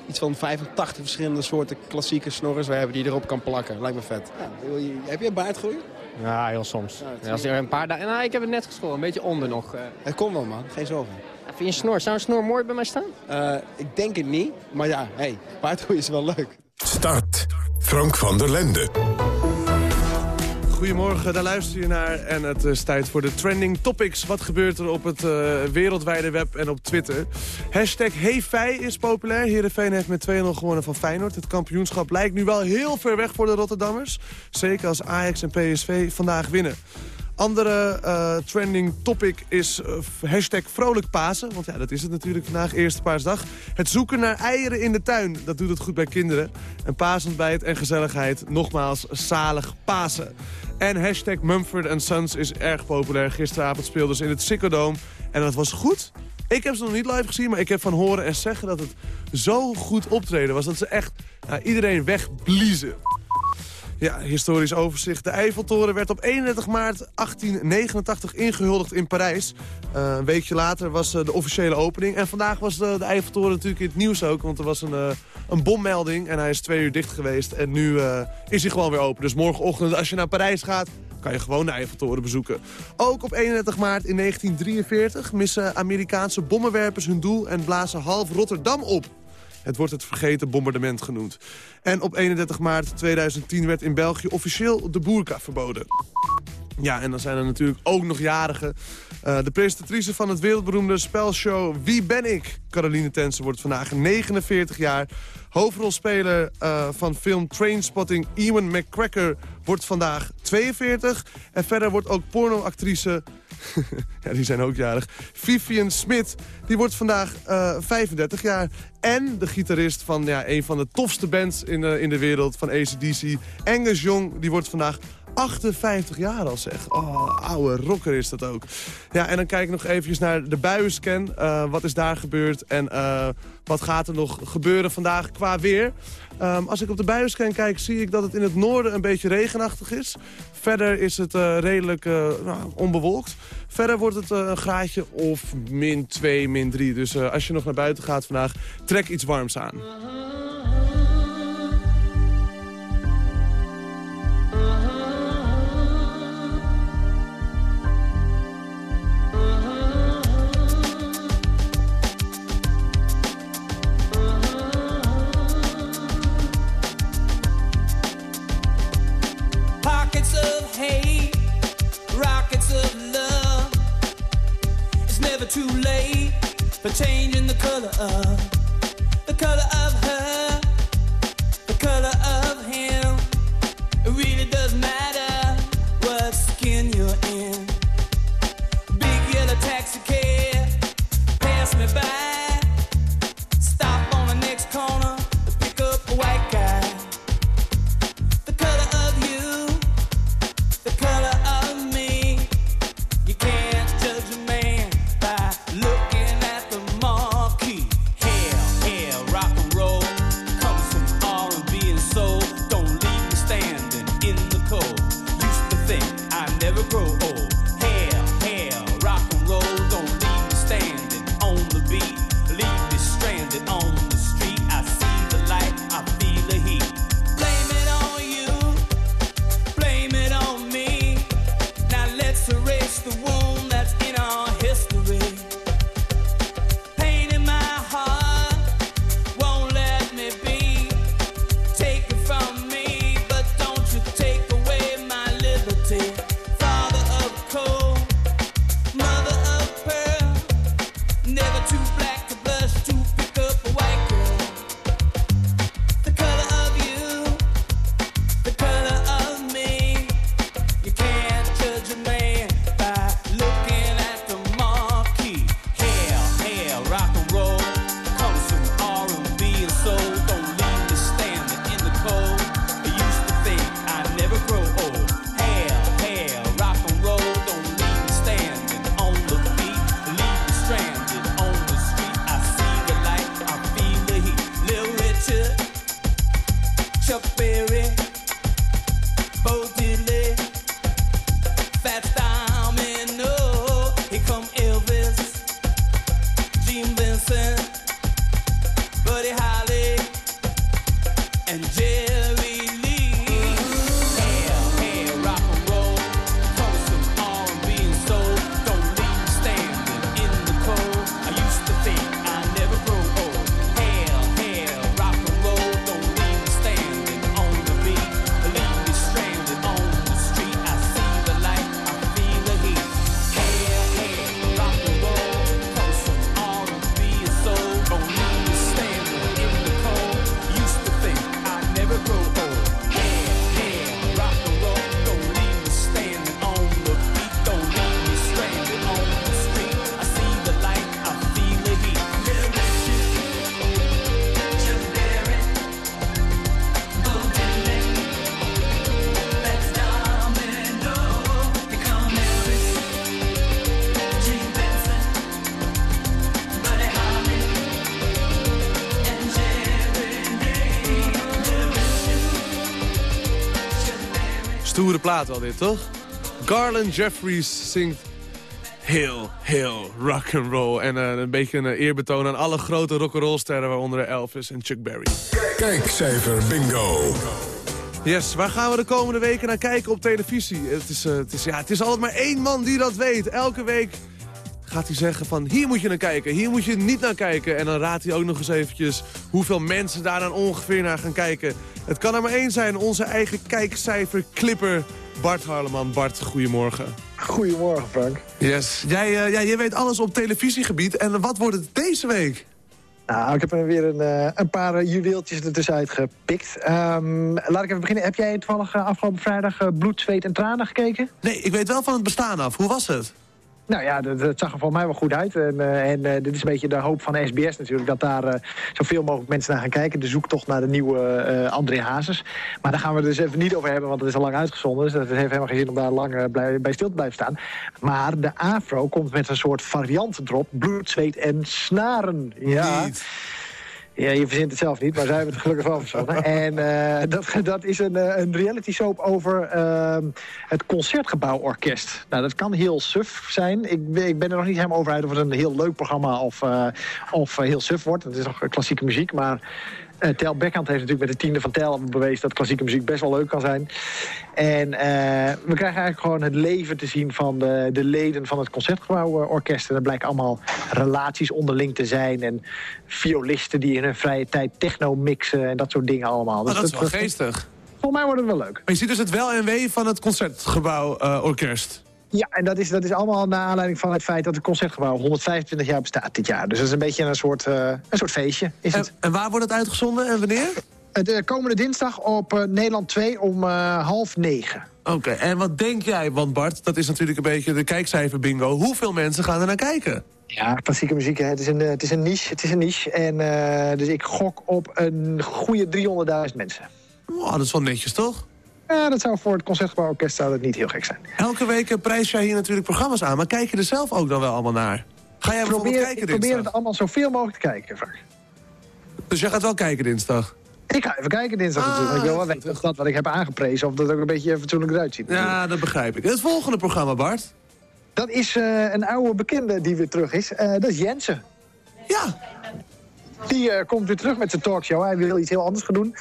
iets van 85 verschillende soorten klassieke snorrers we hebben die je erop kan plakken. Lijkt me vet. Ja, wil je- heb je een baardgroei? Ja, heel soms. Ja, als er een paar dagen... Nou, ik heb het net geschoren, een beetje onder nog. eh. Het komt wel, man. Geen zorgen. Vind je een snor? Zou een snor mooi bij mij staan? Eh, ik denk het niet, maar ja, hey, paardgroei is wel leuk. Start. Frank van der Lende. Goedemorgen, daar luister je naar. En het is tijd voor de trending topics. Wat gebeurt er op het eh, wereldwijde web en op Twitter? Hashtag HeyFij is populair. Heerenveen heeft met 2-0 gewonnen van Feyenoord. Het kampioenschap lijkt nu wel heel ver weg voor de Rotterdammers. Zeker als Ajax en PSV vandaag winnen. Andere eh, trending topic is eh, hashtag vrolijk Pasen. Want ja, dat is het natuurlijk vandaag, eerste paasdag. Het zoeken naar eieren in de tuin, dat doet het goed bij kinderen. En paasontbijt en gezelligheid, nogmaals zalig Pasen. En hashtag Mumford Sons is erg populair. Gisteravond speelden ze in het Ziggo Dome. En dat was goed. Ik heb ze nog niet live gezien, maar ik heb van horen en zeggen dat het zo goed optreden was. Dat ze echt nou, iedereen wegbliezen. Ja, historisch overzicht. De Eiffeltoren werd op 31 maart 1889 ingehuldigd in Parijs. Uh, een weekje later was uh, de officiële opening. En vandaag was de, de, Eiffeltoren natuurlijk in het nieuws ook. Want er was een, uh, een bommelding en hij is twee uur dicht geweest. En nu is hij gewoon weer open. Dus morgenochtend als je naar Parijs gaat, kan je gewoon de Eiffeltoren bezoeken. Ook op 31 maart in 1943 missen Amerikaanse bommenwerpers hun doel... en blazen half Rotterdam op. Het wordt het vergeten bombardement genoemd. En op 31 maart 2010 werd in België officieel de boerka verboden. Ja, en dan zijn er natuurlijk ook nog jarigen. Uh, de presentatrice van het wereldberoemde spelshow Wie ben ik? Caroline Tensen wordt vandaag 49 jaar. Hoofdrolspeler uh, van film Trainspotting Ewan McCracker wordt vandaag 42. En verder wordt ook pornoactrice (laughs) ja, die zijn ook jarig. Vivian Smith, die wordt vandaag uh, 35 jaar. En de gitarist van ja, een van de tofste bands in, uh, in de wereld, van ACDC, Angus Young, die wordt vandaag 58 jaar al zeg. Oh, oude rocker is dat ook. Ja, en dan kijk ik nog eventjes naar de buienscan. Uh, wat is daar gebeurd en wat gaat er nog gebeuren vandaag qua weer? Um, als ik op de buienscan kijk, zie ik dat het in het noorden een beetje regenachtig is. Verder is het uh, redelijk nou, onbewolkt. Verder wordt het een graadje of min 2, min 3. Dus als je nog naar buiten gaat vandaag, trek iets warms aan. Too late for changing the color of the color of her, the color plaat wel dit, toch? Garland Jeffries zingt heel, heel rock and roll. En eh, een beetje een eerbetoon aan alle grote rock'n'roll sterren... waaronder Elvis en Chuck Berry. Kijkcijfer bingo. Yes, waar gaan we de komende weken naar kijken op televisie? Het is, eh, het is, ja, het is altijd maar één man die dat weet. Elke week gaat hij zeggen van hier moet je naar kijken, hier moet je niet naar kijken. En dan raadt hij ook nog eens eventjes hoeveel mensen daar dan ongeveer naar gaan kijken. Het kan er maar één zijn, onze eigen kijkcijfer clipper Bart Harleman. Bart, goedemorgen. Goedemorgen Frank. Yes, jij, uh, ja, jij weet alles op televisiegebied. En wat wordt het deze week? Nou, ik heb er weer een, uh, een paar uh, juweeltjes ertussenuit gepikt. Um, laat ik even beginnen. Heb jij toevallig afgelopen vrijdag bloed, zweet en tranen gekeken? Nee, ik weet wel van het bestaan af. Hoe was het? Nou ja, dat, dat, zag er voor mij wel goed uit. En, uh, en uh, dit is een beetje de hoop van SBS natuurlijk... dat daar uh, zoveel mogelijk mensen naar gaan kijken. De zoektocht naar de nieuwe André Hazes. Maar daar gaan we het dus even niet over hebben... want het is al lang uitgezonden. Dus het heeft helemaal geen zin om daar lang bij stil te blijven staan. Maar de AFRO komt met een soort variant erop. Bloed, zweet en snaren. Ja. Ja, je verzint het zelf niet, maar zij hebben het gelukkig wel verzonnen. (laughs) En uh, dat, dat is een, een reality soap over uh, het Concertgebouworkest. Nou, dat kan heel suf zijn. Ik, ik ben er nog niet helemaal over uit of het een heel leuk programma of, uh, of heel suf wordt. Het is nog klassieke muziek, maar... Uh, Tel Beckhand heeft natuurlijk met de tiende van Tel bewezen... dat klassieke muziek best wel leuk kan zijn. En uh, we krijgen eigenlijk gewoon het leven te zien van de, de leden van het Concertgebouworkest. En er blijken allemaal relaties onderling te zijn. En violisten die in hun vrije tijd techno mixen en dat soort dingen allemaal. Dus dat is wel geestig. Volgens mij wordt het wel leuk. Maar je ziet dus het wel en wee van het Concertgebouworkest. Ja, en dat is, dat is allemaal naar aanleiding van het feit dat het Concertgebouw 125 jaar bestaat dit jaar. Dus dat is een beetje een soort, uh, een soort feestje. Is en, het. en waar wordt het uitgezonden en wanneer? De komende dinsdag op uh, Nederland 2 om uh, half negen. Oké, okay, en wat denk jij, want Bart, dat is natuurlijk een beetje de kijkcijfer bingo. Hoeveel mensen gaan er naar kijken? Ja, klassieke muziek, hè. Het, is een, het is een niche. Het is een niche. En uh, dus ik gok op een goede 300.000 mensen. Oh, dat is wel netjes, toch? Ja, dat zou voor het Concertgebouworkest zou dat niet heel gek zijn. Elke week prijs jij hier natuurlijk programma's aan, maar kijk je er zelf ook dan wel allemaal naar? Ga jij probeer, kijken Ik probeer het allemaal zoveel mogelijk te kijken. Dus jij gaat wel kijken dinsdag? Ik ga even kijken dinsdag ah, natuurlijk. Ik wil wel weten of dat wat ik heb aangeprezen... of dat ook een beetje fatsoenlijk eruit ziet. Ja, dat begrijp ik. Het volgende programma, Bart? Dat is uh, een oude bekende die weer terug is. Uh, dat is Jensen. Ja, die uh, komt weer terug met zijn talkshow. Hij wil iets heel anders gaan doen.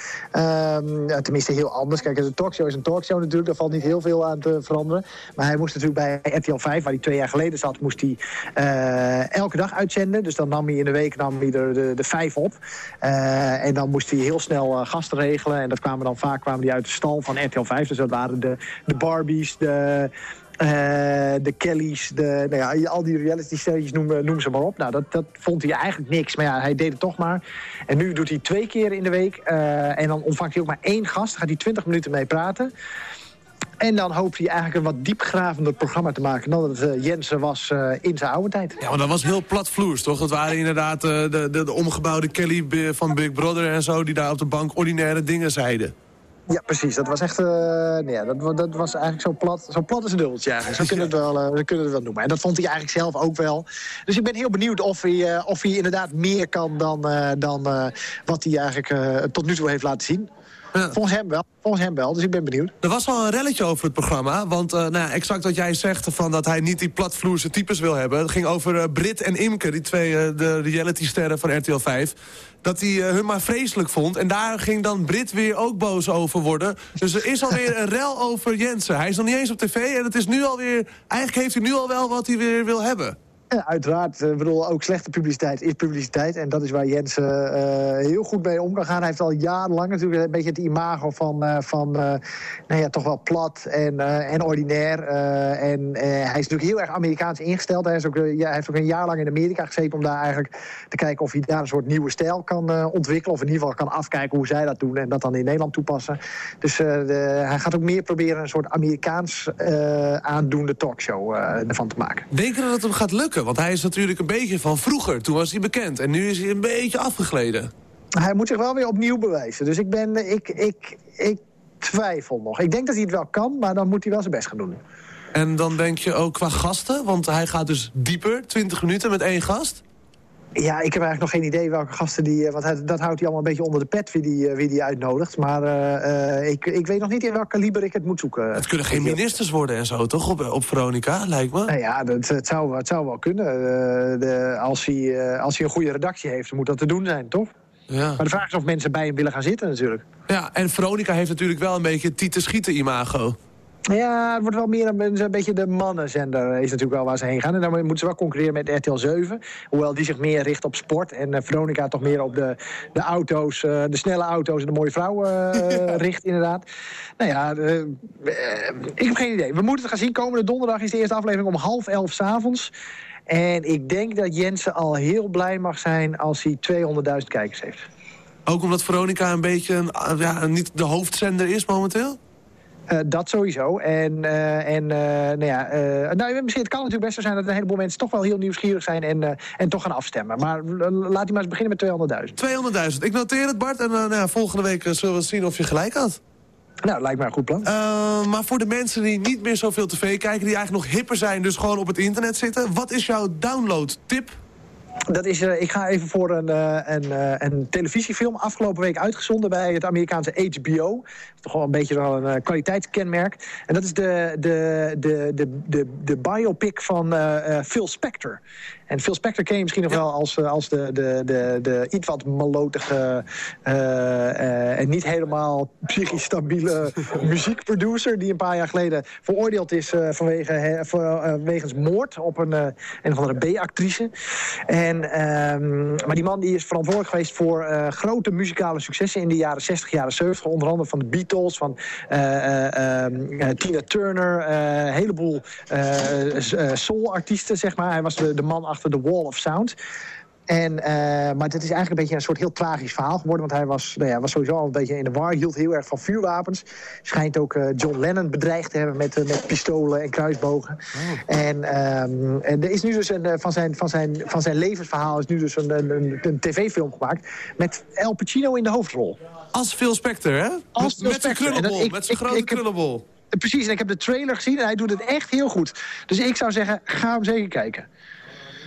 Ja, tenminste, heel anders. Kijk, een talkshow is een talkshow natuurlijk. Daar valt niet heel veel aan te veranderen. Maar hij moest natuurlijk bij RTL 5, waar hij twee jaar geleden zat... moest hij uh, elke dag uitzenden. Dus dan nam hij in de week nam hij de, de, de vijf op. Uh, en dan moest hij heel snel gasten regelen. En dat kwamen dan vaak kwamen die uit de stal van RTL 5. Dus dat waren de, de Barbies, de... Uh, de Kellys, de, nou ja, al die reality-sterretjes noem, noem ze maar op. Nou, dat, dat vond hij eigenlijk niks. Maar ja, hij deed het toch maar. En nu doet hij twee keer in de week. Uh, en dan ontvangt hij ook maar één gast. Gaat hij twintig minuten mee praten. En dan hoopt hij eigenlijk een wat diepgravender programma te maken... dan dat uh, Jensen was uh, in zijn oude tijd. Ja, maar dat was heel platvloers, toch? Dat waren inderdaad de, de, de omgebouwde Kelly van Big Brother en zo... die daar op de bank ordinaire dingen zeiden. Ja, precies. Dat was echt... Uh, nee, dat, dat was eigenlijk zo plat, zo plat als een dubbeltje eigenlijk. Zo kunnen we het wel, uh, kunnen we het wel noemen. En dat vond hij eigenlijk zelf ook wel. Dus ik ben heel benieuwd of hij, uh, of hij inderdaad meer kan dan, dan wat hij eigenlijk tot nu toe heeft laten zien. Ja. Volgens hem wel. Volgens hem wel, dus ik ben benieuwd. Er was al een relletje over het programma. Want uh, nou, exact wat jij zegt, van dat hij niet die platvloerse types wil hebben. Het ging over uh, Brit en Imke, die twee uh, de realitysterren van RTL 5. Dat hij hun maar vreselijk vond. En daar ging dan Brit weer ook boos over worden. Dus er is alweer een rel over Jensen. Hij is nog niet eens op tv en het is nu alweer... Eigenlijk heeft hij nu al wel wat hij weer wil hebben. (laughs) Uiteraard. Ik bedoel, ook slechte publiciteit is publiciteit. En dat is waar Jens uh, heel goed mee om kan gaan. Hij heeft al jarenlang natuurlijk een beetje het imago van, van nou ja, toch wel plat en, en ordinair. en hij is natuurlijk heel erg Amerikaans ingesteld. Hij, is ook, hij heeft ook een jaar lang in Amerika gezeten om daar eigenlijk te kijken of hij daar een soort nieuwe stijl kan ontwikkelen. Of in ieder geval kan afkijken hoe zij dat doen en dat dan in Nederland toepassen. Dus de, hij gaat ook meer proberen een soort Amerikaans aandoende talkshow ervan te maken. Denk je dat het hem gaat lukken? Want hij is natuurlijk een beetje van vroeger. Toen was hij bekend. En nu is hij een beetje afgegleden. Hij moet zich wel weer opnieuw bewijzen. Dus ik, ben, ik, ik, ik twijfel nog. Ik denk dat hij het wel kan, maar dan moet hij wel zijn best gaan doen. En dan denk je ook qua gasten? Want hij gaat dus dieper, 20 minuten met één gast? Ja, ik heb eigenlijk nog geen idee welke gasten die... eh, Want hij- dat houdt hij allemaal een beetje onder de pet wie die, eh, wie die uitnodigt. Maar eh, ik, ik weet nog niet in welk kaliber ik het moet zoeken. Het kunnen geen ministers worden en zo, toch? Op, op Veronica, lijkt me. Nou ja, dat, het, zou, het zou wel kunnen. De, als, hij, als hij een goede redactie heeft, moet dat te doen zijn, toch? Ja. Maar de vraag is of mensen bij hem willen gaan zitten natuurlijk. Ja, en Veronica heeft natuurlijk wel een beetje het Tieten Schieten imago. Ja, het wordt wel meer een, een beetje de mannenzender is natuurlijk wel waar ze heen gaan. En dan moeten ze wel concurreren met RTL 7. Hoewel die zich meer richt op sport. En eh, Veronica toch meer op de, de auto's, eh, de snelle auto's en de mooie vrouwen eh, (laughs) richt inderdaad. Nou ja, ik heb geen idee. We moeten het gaan zien. Komende donderdag is de eerste aflevering om half elf s'avonds. En ik denk dat Jensen al heel blij mag zijn als hij 200.000 kijkers heeft. Ook omdat Veronica een beetje een, ja, niet de hoofdzender is momenteel? Eh, dat sowieso. En, eh, en eh, nou ja, nou, misschien, het kan natuurlijk best zo zijn dat een heleboel mensen toch wel heel nieuwsgierig zijn en, en toch gaan afstemmen. Maar laat hij maar eens beginnen met 200.000. 200.000. Ik noteer het, Bart. En nou ja, volgende week zullen we zien of je gelijk had. Nou, lijkt mij een goed plan. Maar voor de mensen die niet meer zoveel tv kijken... die eigenlijk nog hipper zijn, dus gewoon op het internet zitten... wat is jouw download-tip? Dat is, ik ga even voor een, een, een televisiefilm afgelopen week uitgezonden bij het Amerikaanse HBO. Toch wel een beetje wel een eh, kwaliteitskenmerk. En dat is de, de, de, de, de, de biopic van eh, eh, Phil Spector. En Phil Spector ken je misschien nog wel als, als de, de, de, de iets wat malotige en niet helemaal psychisch stabiele (laughs) muziekproducer die een paar jaar geleden veroordeeld is vanwege, he- voor, wegens moord op een, een of andere B-actrice. En, ehm, maar die man die is verantwoordelijk geweest voor grote muzikale successen in de jaren 60, jaren 70. Onder andere van de Beatles, van eh, eh, ehm, eh, Tina Turner, een heleboel soul-artiesten, zeg maar. Hij was de, de man achter de Wall of Sound. En, eh, maar het is eigenlijk een beetje een soort heel tragisch verhaal geworden. Want hij was, nou ja, was sowieso al een beetje in de war. Hield heel erg van vuurwapens. Schijnt ook eh, John Lennon bedreigd te hebben met, eh, met pistolen en kruisbogen. En, ehm, en er is nu dus een, van, zijn, van, zijn, van zijn levensverhaal is nu dus een, een, een, een tv-film gemaakt. Met Al Pacino in de hoofdrol. Als Phil Spector, hè? Als met, Phil met zijn krullenbol, met zijn grote ik krullenbol. Precies, en ik heb de trailer gezien en hij doet het echt heel goed. Dus ik zou zeggen, ga hem zeker kijken.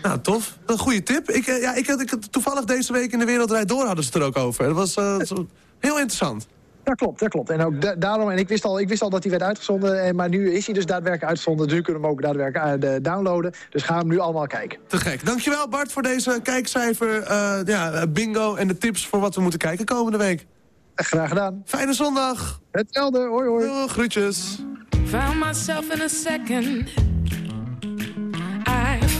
Nou, tof. Een goede tip. Ik, eh, ja, ik, had, ik had toevallig deze week in de Wereldrijd Door hadden ze het er ook over. Dat was eh, (laughs) heel interessant. Dat klopt, dat klopt. En ook da- daarom, en ik wist, al, ik wist al dat hij werd uitgezonden, en, maar nu is hij dus daadwerkelijk uitgezonden. Dus nu kunnen we hem ook daadwerkelijk eh, downloaden. Dus ga hem nu allemaal kijken. Te gek. Dankjewel Bart voor deze kijkcijfer, eh, ja, eh, bingo en de tips voor wat we moeten kijken komende week. Graag gedaan. Fijne zondag. Hetzelfde, hoi hoi. Doei, groetjes. Found myself in a second.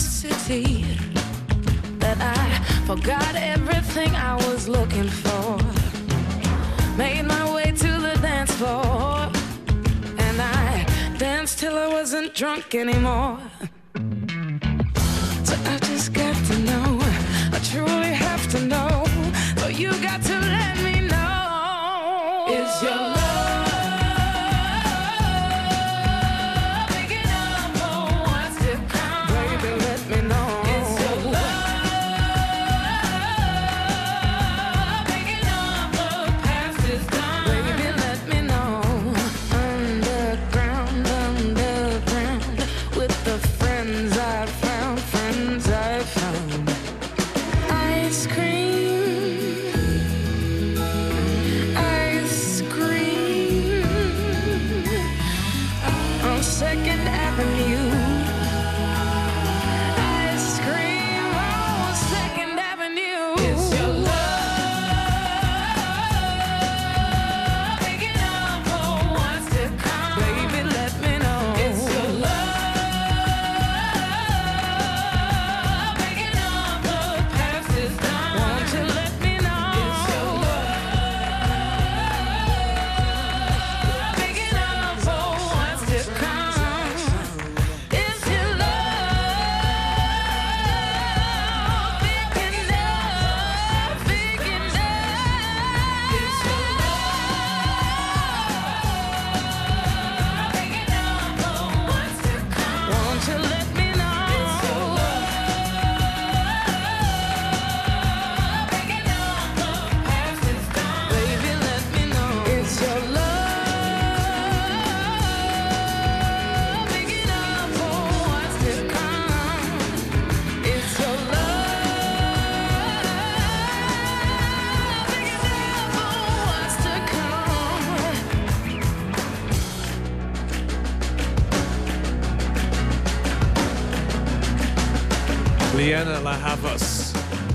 city that I forgot everything I was looking for. Made my way to the dance floor, and I danced till I wasn't drunk anymore. So I just got to know, I truly have to know. So you got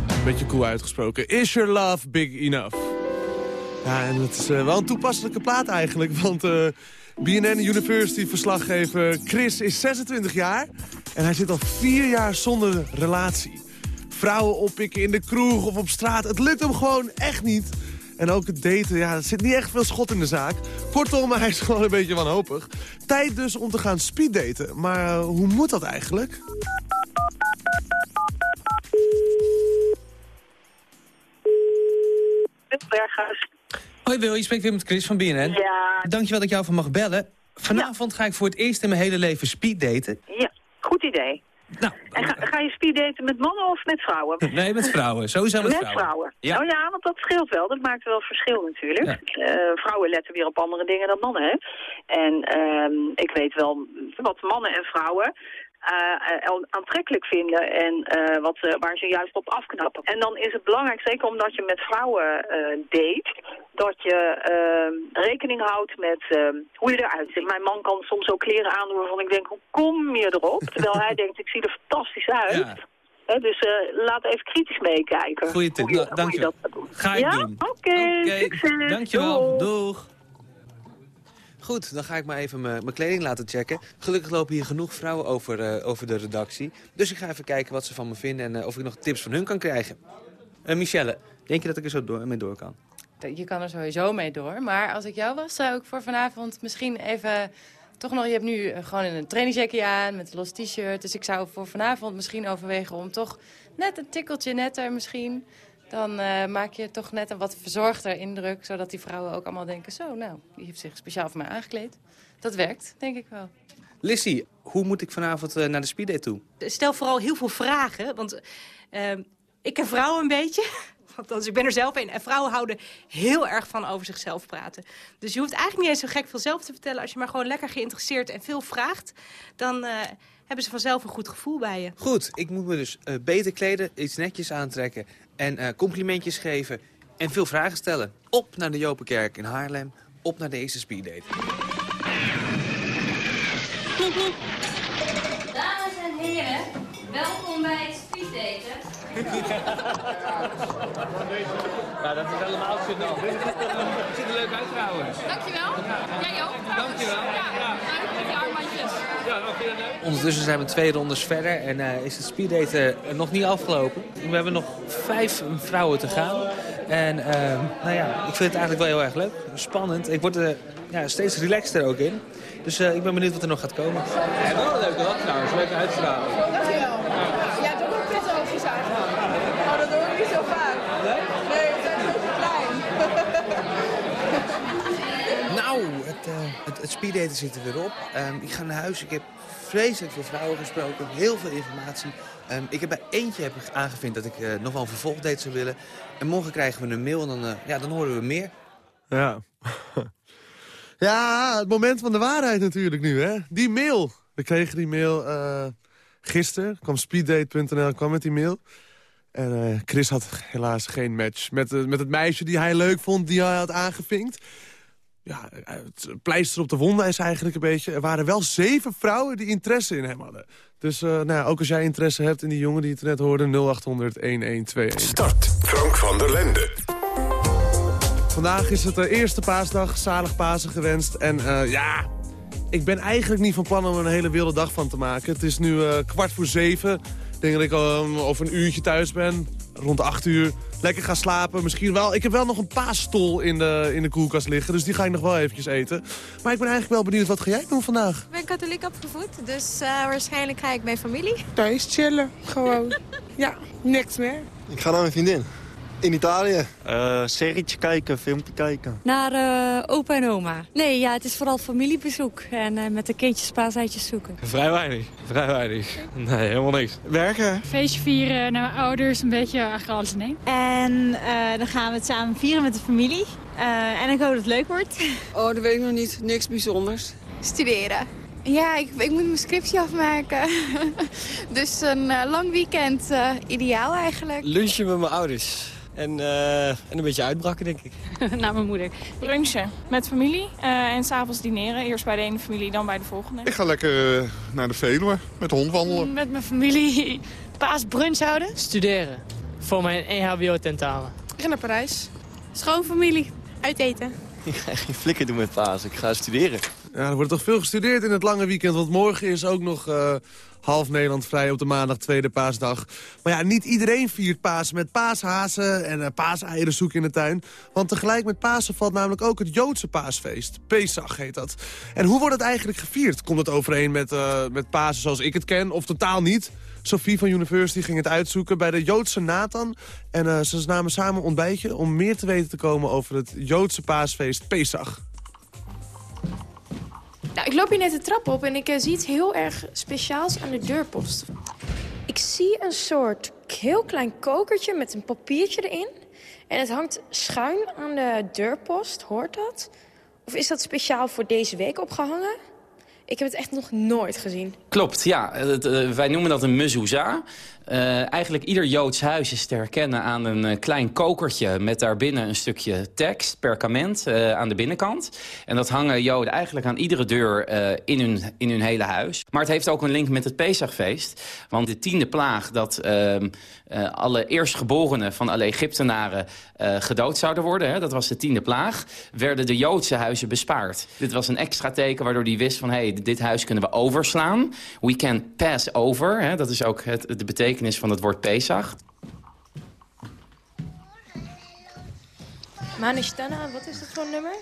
Een beetje cool uitgesproken. Is your love big enough? Ja, en het is eh, wel een toepasselijke plaat eigenlijk. Want eh BNN University verslaggever Chris is 26 jaar. En hij zit al vier jaar zonder relatie. Vrouwen oppikken in de kroeg of op straat. Het lukt hem gewoon echt niet. En ook het daten, ja, er zit niet echt veel schot in de zaak. Kortom, hij is gewoon een beetje wanhopig. Tijd dus om te gaan speeddaten. Maar eh, hoe moet dat eigenlijk? Berghuis. Hoi Wil, je spreekt weer met Chris van BNN. Ja. Dankjewel dat ik jou van mag bellen. Vanavond ga ik voor het eerst in mijn hele leven speeddaten. Ja, goed idee. Nou, En ga, ga je speeddaten met mannen of met vrouwen? (laughs) Nee, met vrouwen. Sowieso met, Met vrouwen. Ja. Oh ja, want dat scheelt wel. Dat maakt wel verschil natuurlijk. Eh, vrouwen letten weer op andere dingen dan mannen. Hè? En ehm, ik weet wel wat mannen en vrouwen aantrekkelijk vinden en eh, wat, ze- waar ze juist op afknappen. En dan is het belangrijk, zeker omdat je met vrouwen eh, date, dat je rekening houdt met hoe je eruit ziet. Mijn man kan soms ook kleren aandoen waarvan ik denk, hoe kom je erop? (laughs) Terwijl hij denkt, ik zie er fantastisch uit. Dus eh, laat even kritisch meekijken. Goeie tip, hoe je- nou, dank je je. dat gaat doen. Ga ik ja? doen. Oké, succes. Dankjewel. Doei. Doeg. Goed, dan ga ik maar even mijn mijn kleding laten checken. Gelukkig lopen hier genoeg vrouwen over, eh, over de redactie. Dus ik ga even kijken wat ze van me vinden en eh, of ik nog tips van hun kan krijgen. Eh, Michelle, denk je dat ik er zo door, mee door kan? Je kan er sowieso mee door. Maar als ik jou was, zou ik voor vanavond misschien even... Toch nog, je hebt nu gewoon een trainingsjackje aan met een los t-shirt. Dus ik zou voor vanavond misschien overwegen om toch net een tikkeltje netter misschien... Dan eh, maak je toch net een wat verzorgder indruk. Zodat die vrouwen ook allemaal denken... Zo, nou, die heeft zich speciaal voor mij aangekleed. Dat werkt, denk ik wel. Lissy, hoe moet ik vanavond eh, naar de speeddate toe? Stel vooral heel veel vragen, want ehm, ik ken vrouwen een beetje. (laughs) Althans, ik ben er zelf een. En vrouwen houden heel erg van over zichzelf praten. Dus je hoeft eigenlijk niet eens zo gek veel zelf te vertellen. Als je maar gewoon lekker geïnteresseerd en veel vraagt... dan eh, hebben ze vanzelf een goed gevoel bij je. Goed, ik moet me dus eh, beter kleden, iets netjes aantrekken en eh, complimentjes geven en veel vragen stellen. Op naar de Jopenkerk in Haarlem, op naar deze speeddate. (laughs) Dames en heren, welkom bij het speeddaten. Nou, dat is helemaal gênant. Het ziet er leuk uit trouwens. Dankjewel. Jij ook trouwens. Dankjewel. Ja, leuk met die armbandjes. Ja, leuk? Ondertussen zijn we twee rondes verder en eh, is het speeddate eh, nog niet afgelopen. We hebben nog vijf vrouwen te gaan. En eh, nou ja, ik vind het eigenlijk wel heel erg leuk. Spannend. Ik word er ja, steeds relaxter ook in. Dus eh, ik ben benieuwd wat er nog gaat komen. Ja, wel een leuke lach trouwens. Leuke uitstraling. Dankjewel. Ja, doe ook pitootjes eigenlijk. Oh, dat doe ik niet zo vaak. Nee? Nee, we zijn zo klein. Nou, het, uh, het, speeddaten zit er weer op. Um, ik ga naar huis. Ik heb vreselijk veel vrouwen gesproken. Heel veel informatie. Um, ik heb bij eentje heb ik aangevinkt dat ik uh, nog wel een vervolgdate zou willen. En morgen krijgen we een mail en dan, uh, ja, dan horen we meer. Ja. (laughs) ja, het moment van de waarheid natuurlijk nu, hè. Die mail. We kregen die mail uh, gisteren. kwam speeddate.nl, kwam met die mail. En Chris had helaas geen match met, met het meisje die hij leuk vond, die hij had aangevinkt. Ja, het pleister op de wonden is eigenlijk een beetje... Er waren wel zeven vrouwen die interesse in hem hadden. Dus uh, nou ja, ook als jij interesse hebt in die jongen die je net hoorde... 0800-1121. Start Frank van der Lende. Vandaag is het de eerste paasdag, zalig Pasen gewenst. En uh, ja, ik ben eigenlijk niet van plan om er een hele wilde dag van te maken. Het is nu uh, kwart voor zeven. Ik denk dat ik um, over een uurtje thuis ben. Rond acht uur. Lekker gaan slapen. Misschien wel. Ik heb wel nog een paasstol in de, in de koelkast liggen. Dus die ga ik nog wel eventjes eten. Maar ik ben eigenlijk wel benieuwd. Wat ga jij doen vandaag? Ik ben katholiek opgevoed. Dus uh, waarschijnlijk ga ik bij familie. Thuis chillen. Gewoon. (laughs) ja, niks meer. Ik ga naar mijn vriendin. In Italië. Uh, serietje kijken, filmpje kijken. Naar uh, opa en oma. Nee, ja, het is vooral familiebezoek. En uh, met de kindjes paaseitjes zoeken. Vrij weinig. Vrij weinig. Nee, helemaal niks. Werken. Feestje vieren naar mijn ouders. Een beetje eigenlijk alles één. En dan gaan we het samen vieren met de familie. en ik hoop dat het leuk wordt. Oh, dat weet ik nog niet. Niks bijzonders. Studeren. Ja, ik, ik moet mijn scriptie afmaken. (laughs) dus een lang weekend ideaal eigenlijk. Lunchen met mijn ouders. En, uh, en een beetje uitbraken, denk ik. (laughs) Naar mijn moeder. Brunchen met familie uh, en s'avonds dineren. Eerst bij de ene familie, dan bij de volgende. Ik ga lekker uh, naar de Veluwe met de hond wandelen. Met mijn familie paasbrunch houden? Studeren. Voor mijn EHBO-tentamen. Ik ga naar Parijs. Schoonfamilie. Uiteten. (laughs) Ik ga geen flikker doen met paas. Ik ga studeren. Ja, er wordt toch veel gestudeerd in het lange weekend. Want morgen is ook nog eh, half Nederland vrij op de maandag, tweede paasdag. Maar ja, niet iedereen viert paas met paashazen en uh, paaseieren zoeken in de tuin. Want tegelijk met Pasen valt namelijk ook het Joodse paasfeest. Pesach heet dat. En hoe wordt het eigenlijk gevierd? Komt het overeen met, uh, met Pasen zoals ik het ken of totaal niet? Sophie van University ging het uitzoeken bij de Joodse Nathan. En uh, ze namen samen ontbijtje om meer te weten te komen over het Joodse paasfeest Pesach. Nou, ik loop hier net de trap op en ik uh, zie iets heel erg speciaals aan de deurpost. Ik zie een soort heel klein kokertje met een papiertje erin. En het hangt schuin aan de deurpost, hoort dat? Of is dat speciaal voor deze week opgehangen? Ik heb het echt nog nooit gezien. Klopt, ja. Uh, wij noemen dat een mezuzah. Uh, eigenlijk ieder Joods huis is te herkennen aan een uh, klein kokertje... met daarbinnen een stukje tekst, perkament, aan de binnenkant. En dat hangen Joden eigenlijk aan iedere deur in, hun, in hun hele huis. Maar het heeft ook een link met het Pesachfeest. Want de tiende plaag dat ehm, alle eerstgeborenen van alle Egyptenaren gedood zouden worden... Hè, dat was de tiende plaag, werden de Joodse huizen bespaard. Dit was een extra teken waardoor hij wist van... hey, dit huis kunnen we overslaan. We can pass over, hè, dat is ook het, de betekenis van het woord Pesach. Manishtana, wat is dat voor een nummer?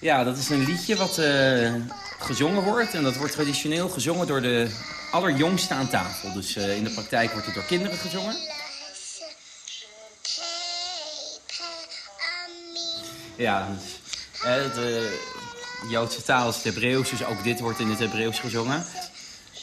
Ja, dat is een liedje wat uh, gezongen wordt. En dat wordt traditioneel gezongen door de allerjongste aan tafel. Dus uh, in de praktijk wordt het door kinderen gezongen. Ja, dus, uh, de Joodse taal is het Hebreeuws, dus ook dit wordt in het Hebreeuws gezongen.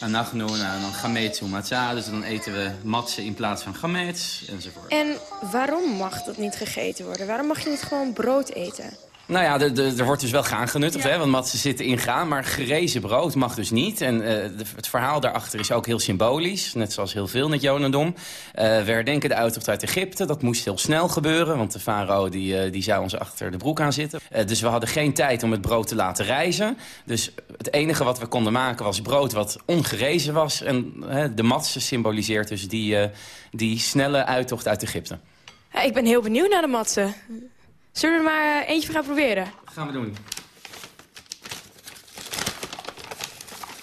Anachnu, en dan gametsu matzah. Dus dan eten we matsen in plaats van gamets, enzovoort. En waarom mag dat niet gegeten worden? Waarom mag je niet gewoon brood eten? Nou ja, er, wordt dus wel gaan genuttigd, ja. hè, want matsen zitten in graan. Maar gerezen brood mag dus niet. En uh, de, het verhaal daarachter is ook heel symbolisch. Net zoals heel veel in het Jodendom. Uh, we herdenken de uittocht uit Egypte. Dat moest heel snel gebeuren, want de farao die, uh, die zou ons achter de broek aan zitten. dus we hadden geen tijd om het brood te laten rijzen. Dus het enige wat we konden maken was brood wat ongerezen was. En de matsen symboliseert dus die, die snelle uittocht uit Egypte. Ja, ik ben heel benieuwd naar de matsen. Zullen we er maar eentje gaan proberen? Gaan we doen.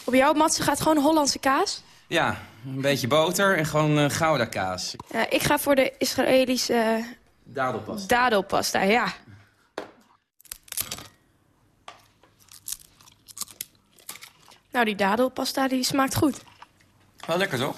Op jouw matse gaat gewoon Hollandse kaas? Ja, een beetje boter en gewoon uh, gouda kaas. Uh, ik ga voor de Israëlische... Uh, dadelpasta. Dadelpasta, ja. Nou, die dadelpasta die smaakt goed. Wel lekker, toch?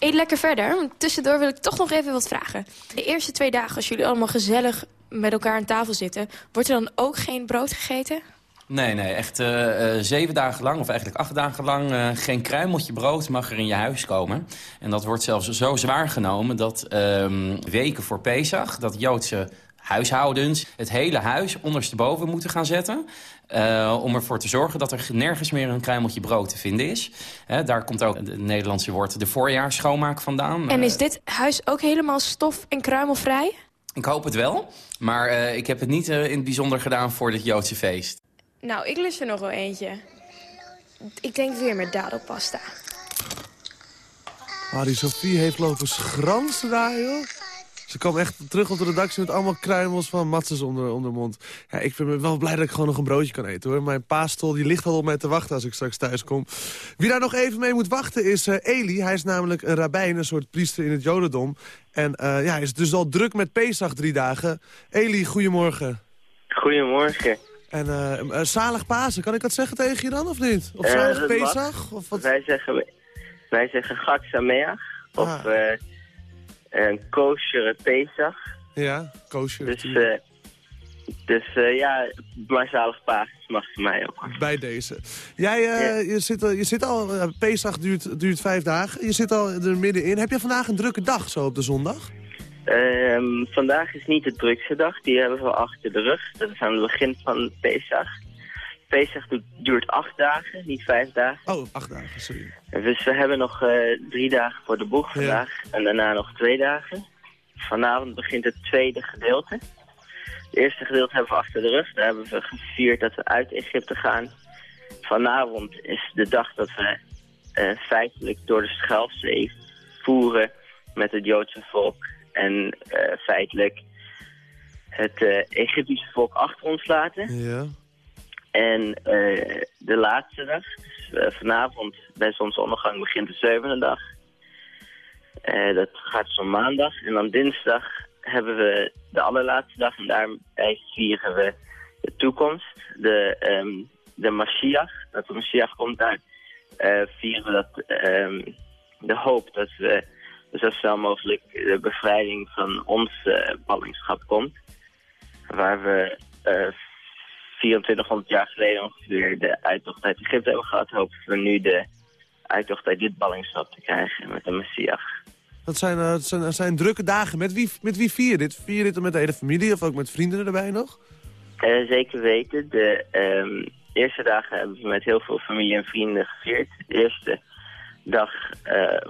Eet lekker verder. Tussendoor wil ik toch nog even wat vragen. De eerste twee dagen, als jullie allemaal gezellig met elkaar aan tafel zitten... wordt er dan ook geen brood gegeten? Nee, nee, echt uh, uh, zeven dagen lang, of eigenlijk acht dagen lang... Uh, geen kruimeltje brood mag er in je huis komen. En dat wordt zelfs zo zwaar genomen dat um, weken voor Pesach... dat Joodse huishoudens het hele huis ondersteboven moeten gaan zetten... Uh, om ervoor te zorgen dat er nergens meer een kruimeltje brood te vinden is. He, daar komt ook het Nederlandse woord de voorjaarsschoonmaak vandaan. En is dit huis ook helemaal stof- en kruimelvrij? Ik hoop het wel, maar uh, ik heb het niet uh, in het bijzonder gedaan voor dit Joodse feest. Nou, ik lust er nog wel eentje. Ik denk weer met dadelpasta. Ah, die Sophie heeft lopen schransen daar, joh. Ze kwam echt terug op de redactie met allemaal kruimels van matzes onder, onder mond. Ja, ik ben wel blij dat ik gewoon nog een broodje kan eten, hoor. Mijn paastol die ligt al op mij te wachten als ik straks thuis kom. Wie daar nog even mee moet wachten is uh, Eli. Hij is namelijk een rabbijn, een soort priester in het jodendom. En uh, ja, hij is dus al druk met Pesach drie dagen. Eli, goedemorgen. Goedemorgen. En uh, zalig Pasen, kan ik dat zeggen tegen je dan, of niet? Of zalig Pesach? Of wat? Wij zeggen, wij zeggen Gak Sameach. Of... Ah een kosher Pesach. Ja, kosher. Dus, uh, dus uh, ja, maar paas mag voor mij ook. Bij deze. Jij, uh, ja. je, zit, je zit al, uh, Pesach duurt, duurt vijf dagen. Je zit al er middenin. Heb je vandaag een drukke dag zo op de zondag? Um, vandaag is niet de drukste dag. Die hebben we achter de rug. Dat is aan het begin van Pesach. Pesach duurt acht dagen, niet vijf dagen. Oh, acht dagen, sorry. Dus we hebben nog uh, drie dagen voor de boeg vandaag ja. en daarna nog twee dagen. Vanavond begint het tweede gedeelte. Het eerste gedeelte hebben we achter de rug. Daar hebben we gevierd dat we uit Egypte gaan. Vanavond is de dag dat we eh, feitelijk door de Schelfzee voeren met het Joodse volk. En eh, feitelijk het eh, Egyptische volk achter ons laten. Ja. En eh, de laatste dag, dus, eh, vanavond bij zonsondergang begint de zevende dag. Eh, dat gaat om maandag. En dan dinsdag hebben we de allerlaatste dag. En daarbij vieren we de toekomst. De, ehm de Mashiach, dat de Mashiach komt daar. vieren we dat, ehm, de hoop dat we zo snel mogelijk de bevrijding van ons ballingschap komt. Waar we 2400 jaar geleden ongeveer de uittocht uit Egypte hebben gehad, hopen we nu de uittocht uit dit ballingschap te krijgen met de Messias. Dat zijn, eh, dat zijn, dat zijn drukke dagen. Met wie, met wie vier je dit? Vier je dit met de hele familie of ook met vrienden erbij nog? Eh, zeker weten. De ehm, eerste dagen hebben we met heel veel familie en vrienden gevierd. De eerste dag eh,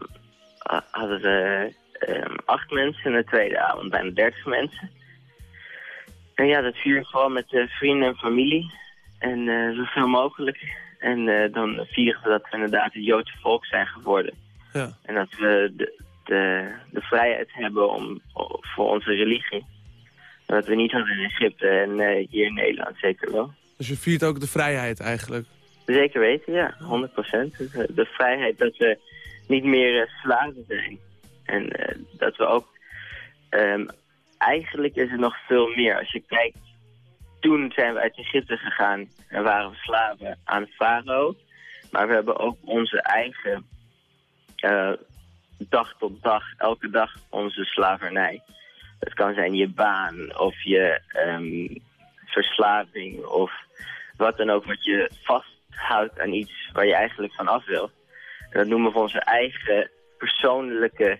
ha- hadden we ehm, acht mensen en de tweede avond bijna dertig mensen. En ja, dat vieren we gewoon met eh, vrienden en familie. En eh, zoveel mogelijk. En eh, dan vieren we dat we inderdaad het Joodse volk zijn geworden. Ja. En dat we de, de, de vrijheid hebben om, voor onze religie. Dat we niet hadden in Egypte en hier in Nederland zeker wel. Dus je viert ook de vrijheid eigenlijk. Zeker weten, ja. 100 procent. De, vrijheid dat we niet meer slaven zijn. En dat we ook... ehm, eigenlijk is er nog veel meer. Als je kijkt, toen zijn we uit Egypte gegaan en waren we slaven aan farao. Maar we hebben ook onze eigen eh, dag tot dag, elke dag onze slavernij. Het kan zijn je baan of je ehm, verslaving of wat dan ook wat je vasthoudt aan iets waar je eigenlijk van af wil. Dat noemen we onze eigen persoonlijke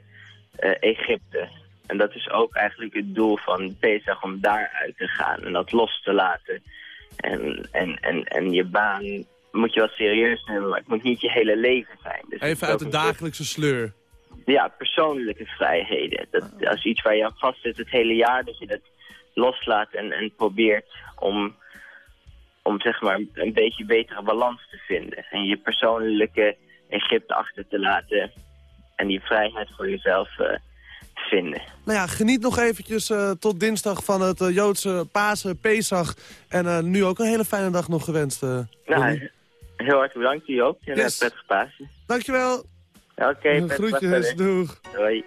eh, Egypte. En dat is ook eigenlijk het doel van Pesach om daaruit te gaan en dat los te laten. En, en, en, en je baan moet je wel serieus nemen, maar het moet niet je hele leven zijn. Dus Even uit de dagelijkse sleur. ja, persoonlijke vrijheden. Dat, dat is iets waar je aan vast zit het hele jaar, dat je dat loslaat en, en probeert om, om zeg maar een beetje betere balans te vinden. En je persoonlijke Egypte achter te laten en die vrijheid voor jezelf eh, vinden. Nou ja, geniet nog eventjes eh, tot dinsdag van het eh, Joodse Pasen, Pesach. En eh, nu ook een hele fijne dag nog gewenst. Nou, heel hartelijk bedankt Joop. En Yes. prettige Pasen. Dankjewel. Oké, (laughs) dag Groetjes, doeg. Doei.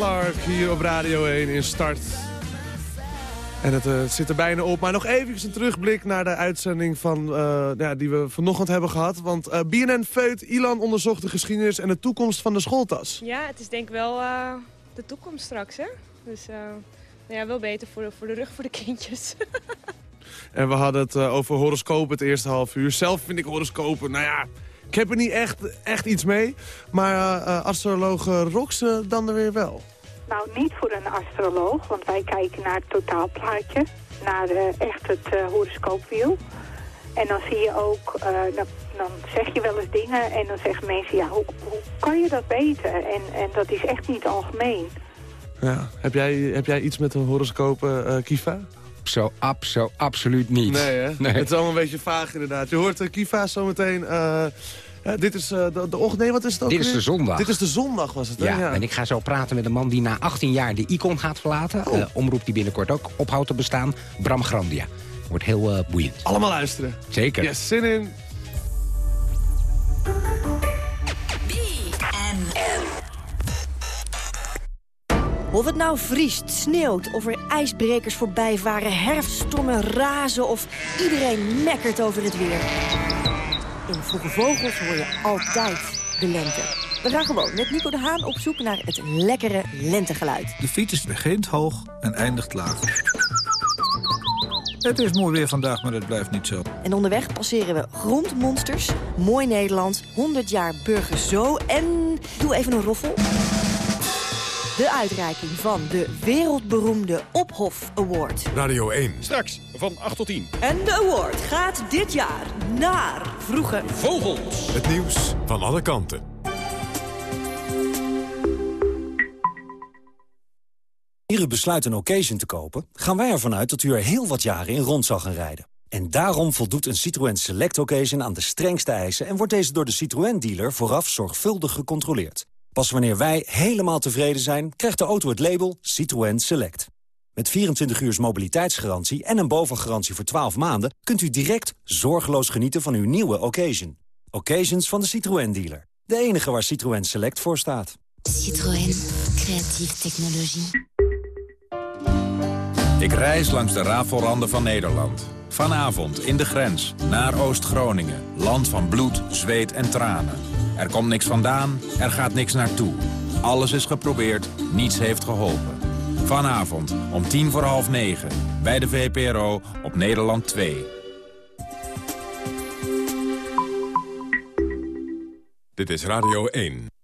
Clark hier op Radio 1 in start. En het, uh, zit er bijna op. Maar nog even een terugblik naar de uitzending van, uh, ja, die we vanochtend hebben gehad. Want uh, BNN Feut, Ilan onderzocht de geschiedenis en de toekomst van de schooltas. Ja, het is denk ik wel de toekomst straks, hè? Dus nou ja, wel beter voor de, voor de rug voor de kindjes. (laughs) en we hadden het over horoscopen het eerste half uur. Zelf vind ik horoscopen, nou ja... Ik heb er niet echt, echt iets mee. Maar astroloog Rox dan er weer wel. Nou, niet voor een astroloog, want wij kijken naar het totaalplaatje. Naar uh, echt het uh, horoscoopwiel. En dan zie je ook, uh, dan, dan, zeg je wel eens dingen en dan zeggen mensen... ja, hoe, hoe kan je dat weten? En, en dat is echt niet algemeen. Ja. Heb, jij, heb jij iets met een horoscoop, Kiva? Zo, abso, absoluut niet. Nee, hè? Nee. Het is allemaal een beetje vaag inderdaad. Je hoort Kiva zometeen... Ja, dit is uh, de, de ochtend. Nee, wat is het ook Dit is de zondag. Dit is de zondag, was het? Ja, ja, en ik ga zo praten met een man die na 18 jaar de Icon gaat verlaten. Oh. Uh, omroep die binnenkort ook ophoudt te bestaan. Bram Grandia. Wordt heel uh, boeiend. Allemaal luisteren. Zeker. Yes, zin in. Of het nou vriest, sneeuwt, of er ijsbrekers voorbij varen... herfststormen razen of iedereen mekkert over het weer... In Vroege Vogels hoor je altijd de lente. We gaan gewoon met Nico de Haan op zoek naar het lekkere lentegeluid. De fiets begint hoog en eindigt laag. Het is mooi weer vandaag, maar het blijft niet zo. En onderweg passeren we grondmonsters, mooi Nederland, 100 jaar burgers zo en doe even een roffel. De uitreiking van de wereldberoemde Ophof Award. Radio 1. Straks van 8 tot 10. En de award gaat dit jaar naar Vroege Vogels. Het nieuws van alle kanten. u besluit een occasion te kopen, gaan wij ervan uit dat u er heel wat jaren in rond zal gaan rijden. En daarom voldoet een Citroën Select Occasion aan de strengste eisen... en wordt deze door de Citroën-dealer vooraf zorgvuldig gecontroleerd. Pas wanneer wij helemaal tevreden zijn, krijgt de auto het label Citroën Select. Met 24 uur mobiliteitsgarantie en een bovengarantie voor 12 maanden... kunt u direct zorgeloos genieten van uw nieuwe occasion. Occasions van de Citroën dealer. De enige waar Citroën Select voor staat. Citroën. Creatieve technologie. Ik reis langs de rafelranden van Nederland. Vanavond in de grens, naar Oost-Groningen. Land van bloed, zweet en tranen. Er komt niks vandaan, er gaat niks naartoe. Alles is geprobeerd, niets heeft geholpen. Vanavond om tien voor half negen bij de VPRO op Nederland 2. Dit is Radio 1.